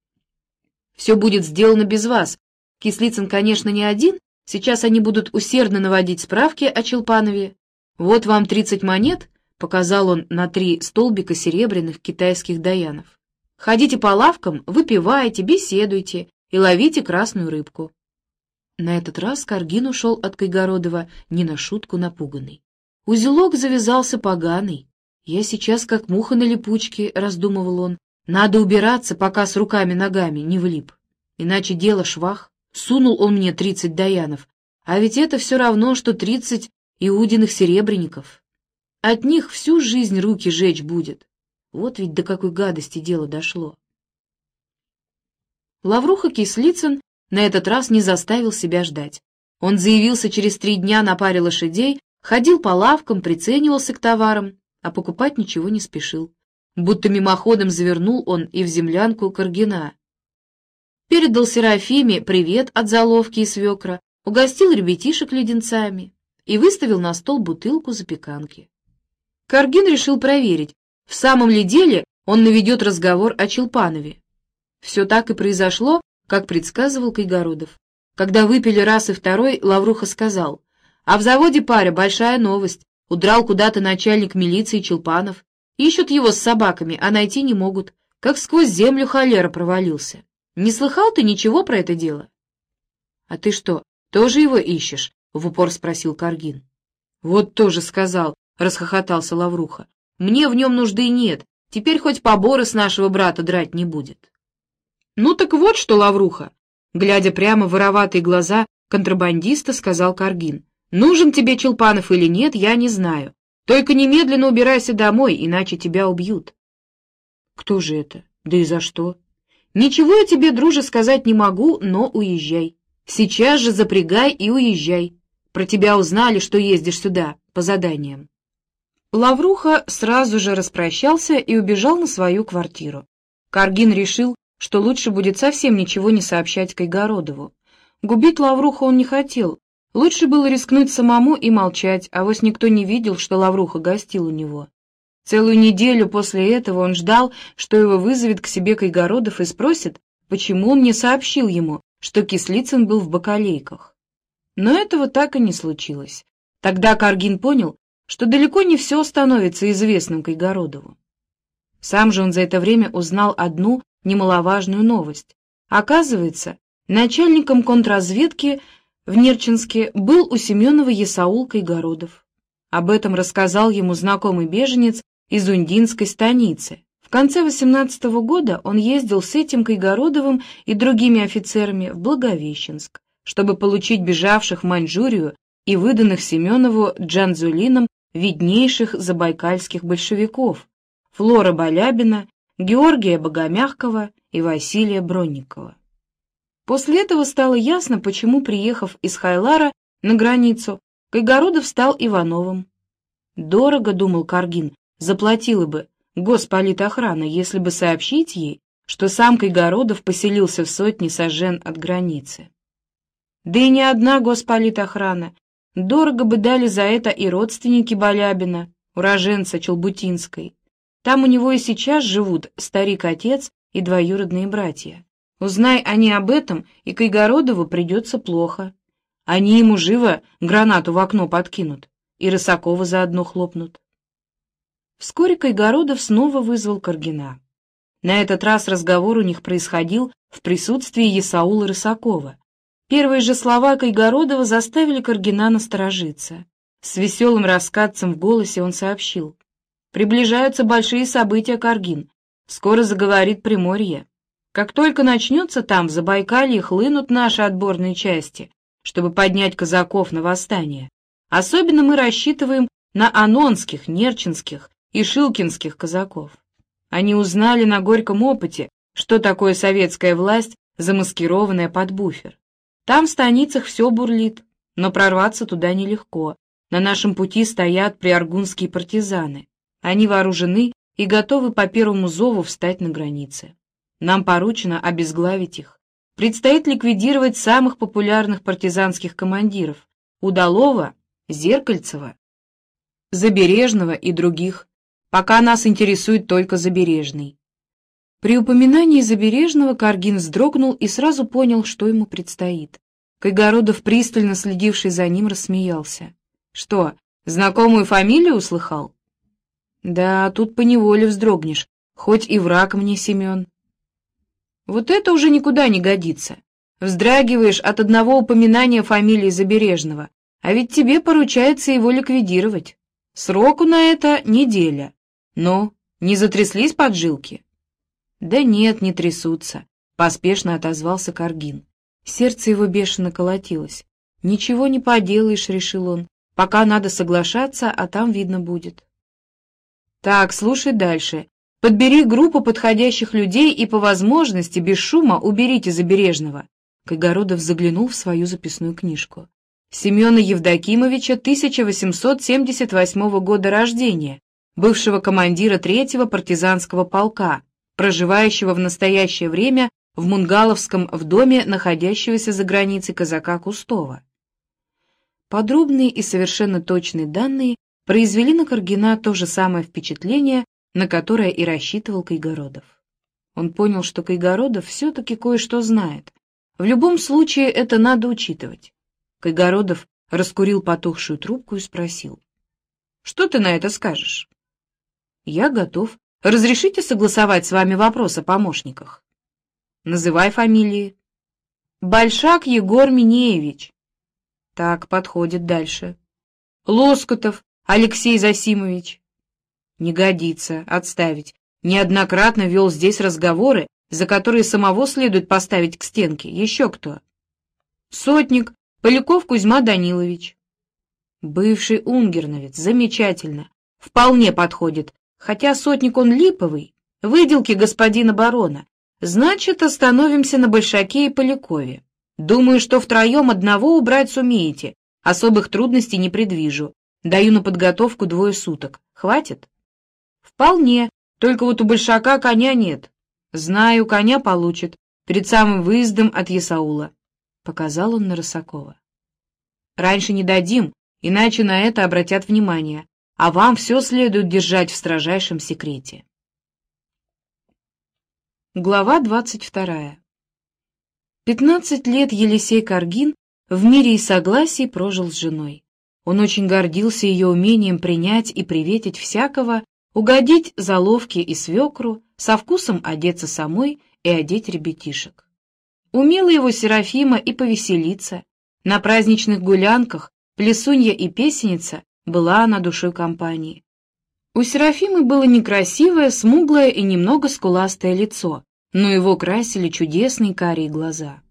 A: Все будет сделано без вас. Кислицын, конечно, не один. Сейчас они будут усердно наводить справки о Челпанове. Вот вам тридцать монет, — показал он на три столбика серебряных китайских даянов. Ходите по лавкам, выпивайте, беседуйте и ловите красную рыбку. На этот раз Каргин ушел от Кайгородова не на шутку напуганный. Узелок завязался поганый. «Я сейчас как муха на липучке», — раздумывал он. «Надо убираться, пока с руками-ногами не влип. Иначе дело швах. Сунул он мне тридцать даянов. А ведь это все равно, что тридцать иудиных серебряников. От них всю жизнь руки жечь будет. Вот ведь до какой гадости дело дошло». Лавруха Кислицын на этот раз не заставил себя ждать. Он заявился через три дня на паре лошадей, ходил по лавкам, приценивался к товарам, а покупать ничего не спешил. Будто мимоходом завернул он и в землянку Каргина. Передал Серафиме привет от заловки и свекра, угостил ребятишек леденцами и выставил на стол бутылку запеканки. Каргин решил проверить, в самом ли деле он наведет разговор о Челпанове. Все так и произошло, как предсказывал Кайгородов. Когда выпили раз и второй, Лавруха сказал, «А в заводе паря большая новость. Удрал куда-то начальник милиции Челпанов. Ищут его с собаками, а найти не могут. Как сквозь землю холера провалился. Не слыхал ты ничего про это дело? — А ты что, тоже его ищешь? — в упор спросил Каргин. — Вот тоже сказал, — расхохотался Лавруха. — Мне в нем нужды нет. Теперь хоть поборы с нашего брата драть не будет. — Ну так вот что, Лавруха, — глядя прямо в вороватые глаза контрабандиста, сказал Каргин. Нужен тебе Челпанов или нет, я не знаю. Только немедленно убирайся домой, иначе тебя убьют. Кто же это? Да и за что? Ничего я тебе, друже, сказать не могу, но уезжай. Сейчас же запрягай и уезжай. Про тебя узнали, что ездишь сюда, по заданиям. Лавруха сразу же распрощался и убежал на свою квартиру. Каргин решил, что лучше будет совсем ничего не сообщать Кайгородову. Губить Лавруха он не хотел, Лучше было рискнуть самому и молчать, а вось никто не видел, что Лавруха гостил у него. Целую неделю после этого он ждал, что его вызовет к себе Кайгородов и спросит, почему он не сообщил ему, что Кислицын был в бакалейках. Но этого так и не случилось. Тогда Каргин понял, что далеко не все становится известным Кайгородову. Сам же он за это время узнал одну немаловажную новость. Оказывается, начальником контрразведки в Нерчинске был у Семенова Есаул Кайгородов. Об этом рассказал ему знакомый беженец из Ундинской станицы. В конце 18 -го года он ездил с этим Кайгородовым и другими офицерами в Благовещенск, чтобы получить бежавших в Маньчжурию и выданных Семенову Джанзулином виднейших забайкальских большевиков Флора Балябина, Георгия Богомягкова и Василия Бронникова. После этого стало ясно, почему, приехав из Хайлара на границу, Кайгородов стал Ивановым. Дорого, думал Каргин, заплатила бы госполитохрана, если бы сообщить ей, что сам Кайгородов поселился в сотне сожжен от границы. Да и не одна госполитохрана. Дорого бы дали за это и родственники Балябина, уроженца Челбутинской. Там у него и сейчас живут старик-отец и двоюродные братья. Узнай они об этом, и Кайгородову придется плохо. Они ему живо гранату в окно подкинут и Рысакова заодно хлопнут. Вскоре Кайгородов снова вызвал Каргина. На этот раз разговор у них происходил в присутствии Есаула Рысакова. Первые же слова Кайгородова заставили Каргина насторожиться. С веселым раскатцем в голосе он сообщил. «Приближаются большие события, Каргин. Скоро заговорит Приморье. Как только начнется там, в Забайкалье хлынут наши отборные части, чтобы поднять казаков на восстание. Особенно мы рассчитываем на анонских, нерчинских и шилкинских казаков. Они узнали на горьком опыте, что такое советская власть, замаскированная под буфер. Там в станицах все бурлит, но прорваться туда нелегко. На нашем пути стоят приаргунские партизаны. Они вооружены и готовы по первому зову встать на границе. Нам поручено обезглавить их. Предстоит ликвидировать самых популярных партизанских командиров – Удалова, Зеркальцева, Забережного и других. Пока нас интересует только Забережный. При упоминании Забережного Каргин вздрогнул и сразу понял, что ему предстоит. Кайгородов, пристально следивший за ним, рассмеялся. «Что, знакомую фамилию услыхал?» «Да, тут поневоле вздрогнешь, хоть и враг мне Семен». «Вот это уже никуда не годится. Вздрагиваешь от одного упоминания фамилии Забережного, а ведь тебе поручается его ликвидировать. Сроку на это неделя. Но не затряслись поджилки?» «Да нет, не трясутся», — поспешно отозвался Каргин. Сердце его бешено колотилось. «Ничего не поделаешь», — решил он. «Пока надо соглашаться, а там видно будет». «Так, слушай дальше. Подбери группу подходящих людей и по возможности без шума уберите Забережного». Кайгородов заглянул в свою записную книжку. Семена Евдокимовича, 1878 года рождения, бывшего командира третьего партизанского полка, проживающего в настоящее время в Мунгаловском в доме, находящегося за границей казака Кустова. Подробные и совершенно точные данные произвели на Каргина то же самое впечатление, на которое и рассчитывал Кайгородов. Он понял, что Кайгородов все-таки кое-что знает. В любом случае это надо учитывать. Кайгородов раскурил потухшую трубку и спросил. «Что ты на это скажешь?» «Я готов Разрешите согласовать с вами вопрос о помощниках? Называй фамилии. Большак Егор Минеевич. Так, подходит дальше. Лоскутов Алексей Засимович. Не годится, отставить. Неоднократно вел здесь разговоры, за которые самого следует поставить к стенке. Еще кто? Сотник Поляков Кузьма Данилович. Бывший унгерновец, замечательно. Вполне подходит Хотя сотник он липовый, выделки господина барона. Значит, остановимся на Большаке и Полякове. Думаю, что втроем одного убрать сумеете. Особых трудностей не предвижу. Даю на подготовку двое суток. Хватит? Вполне. Только вот у Большака коня нет. Знаю, коня получит. Перед самым выездом от Ясаула. Показал он на Рысакова. Раньше не дадим, иначе на это обратят внимание а вам все следует держать в строжайшем секрете. Глава двадцать вторая. Пятнадцать лет Елисей Каргин в мире и согласии прожил с женой. Он очень гордился ее умением принять и приветить всякого, угодить заловке и свекру, со вкусом одеться самой и одеть ребятишек. Умела его Серафима и повеселиться. На праздничных гулянках плесунья и песенница была она душой компании. У Серафимы было некрасивое, смуглое и немного скуластое лицо, но его красили чудесные карие глаза.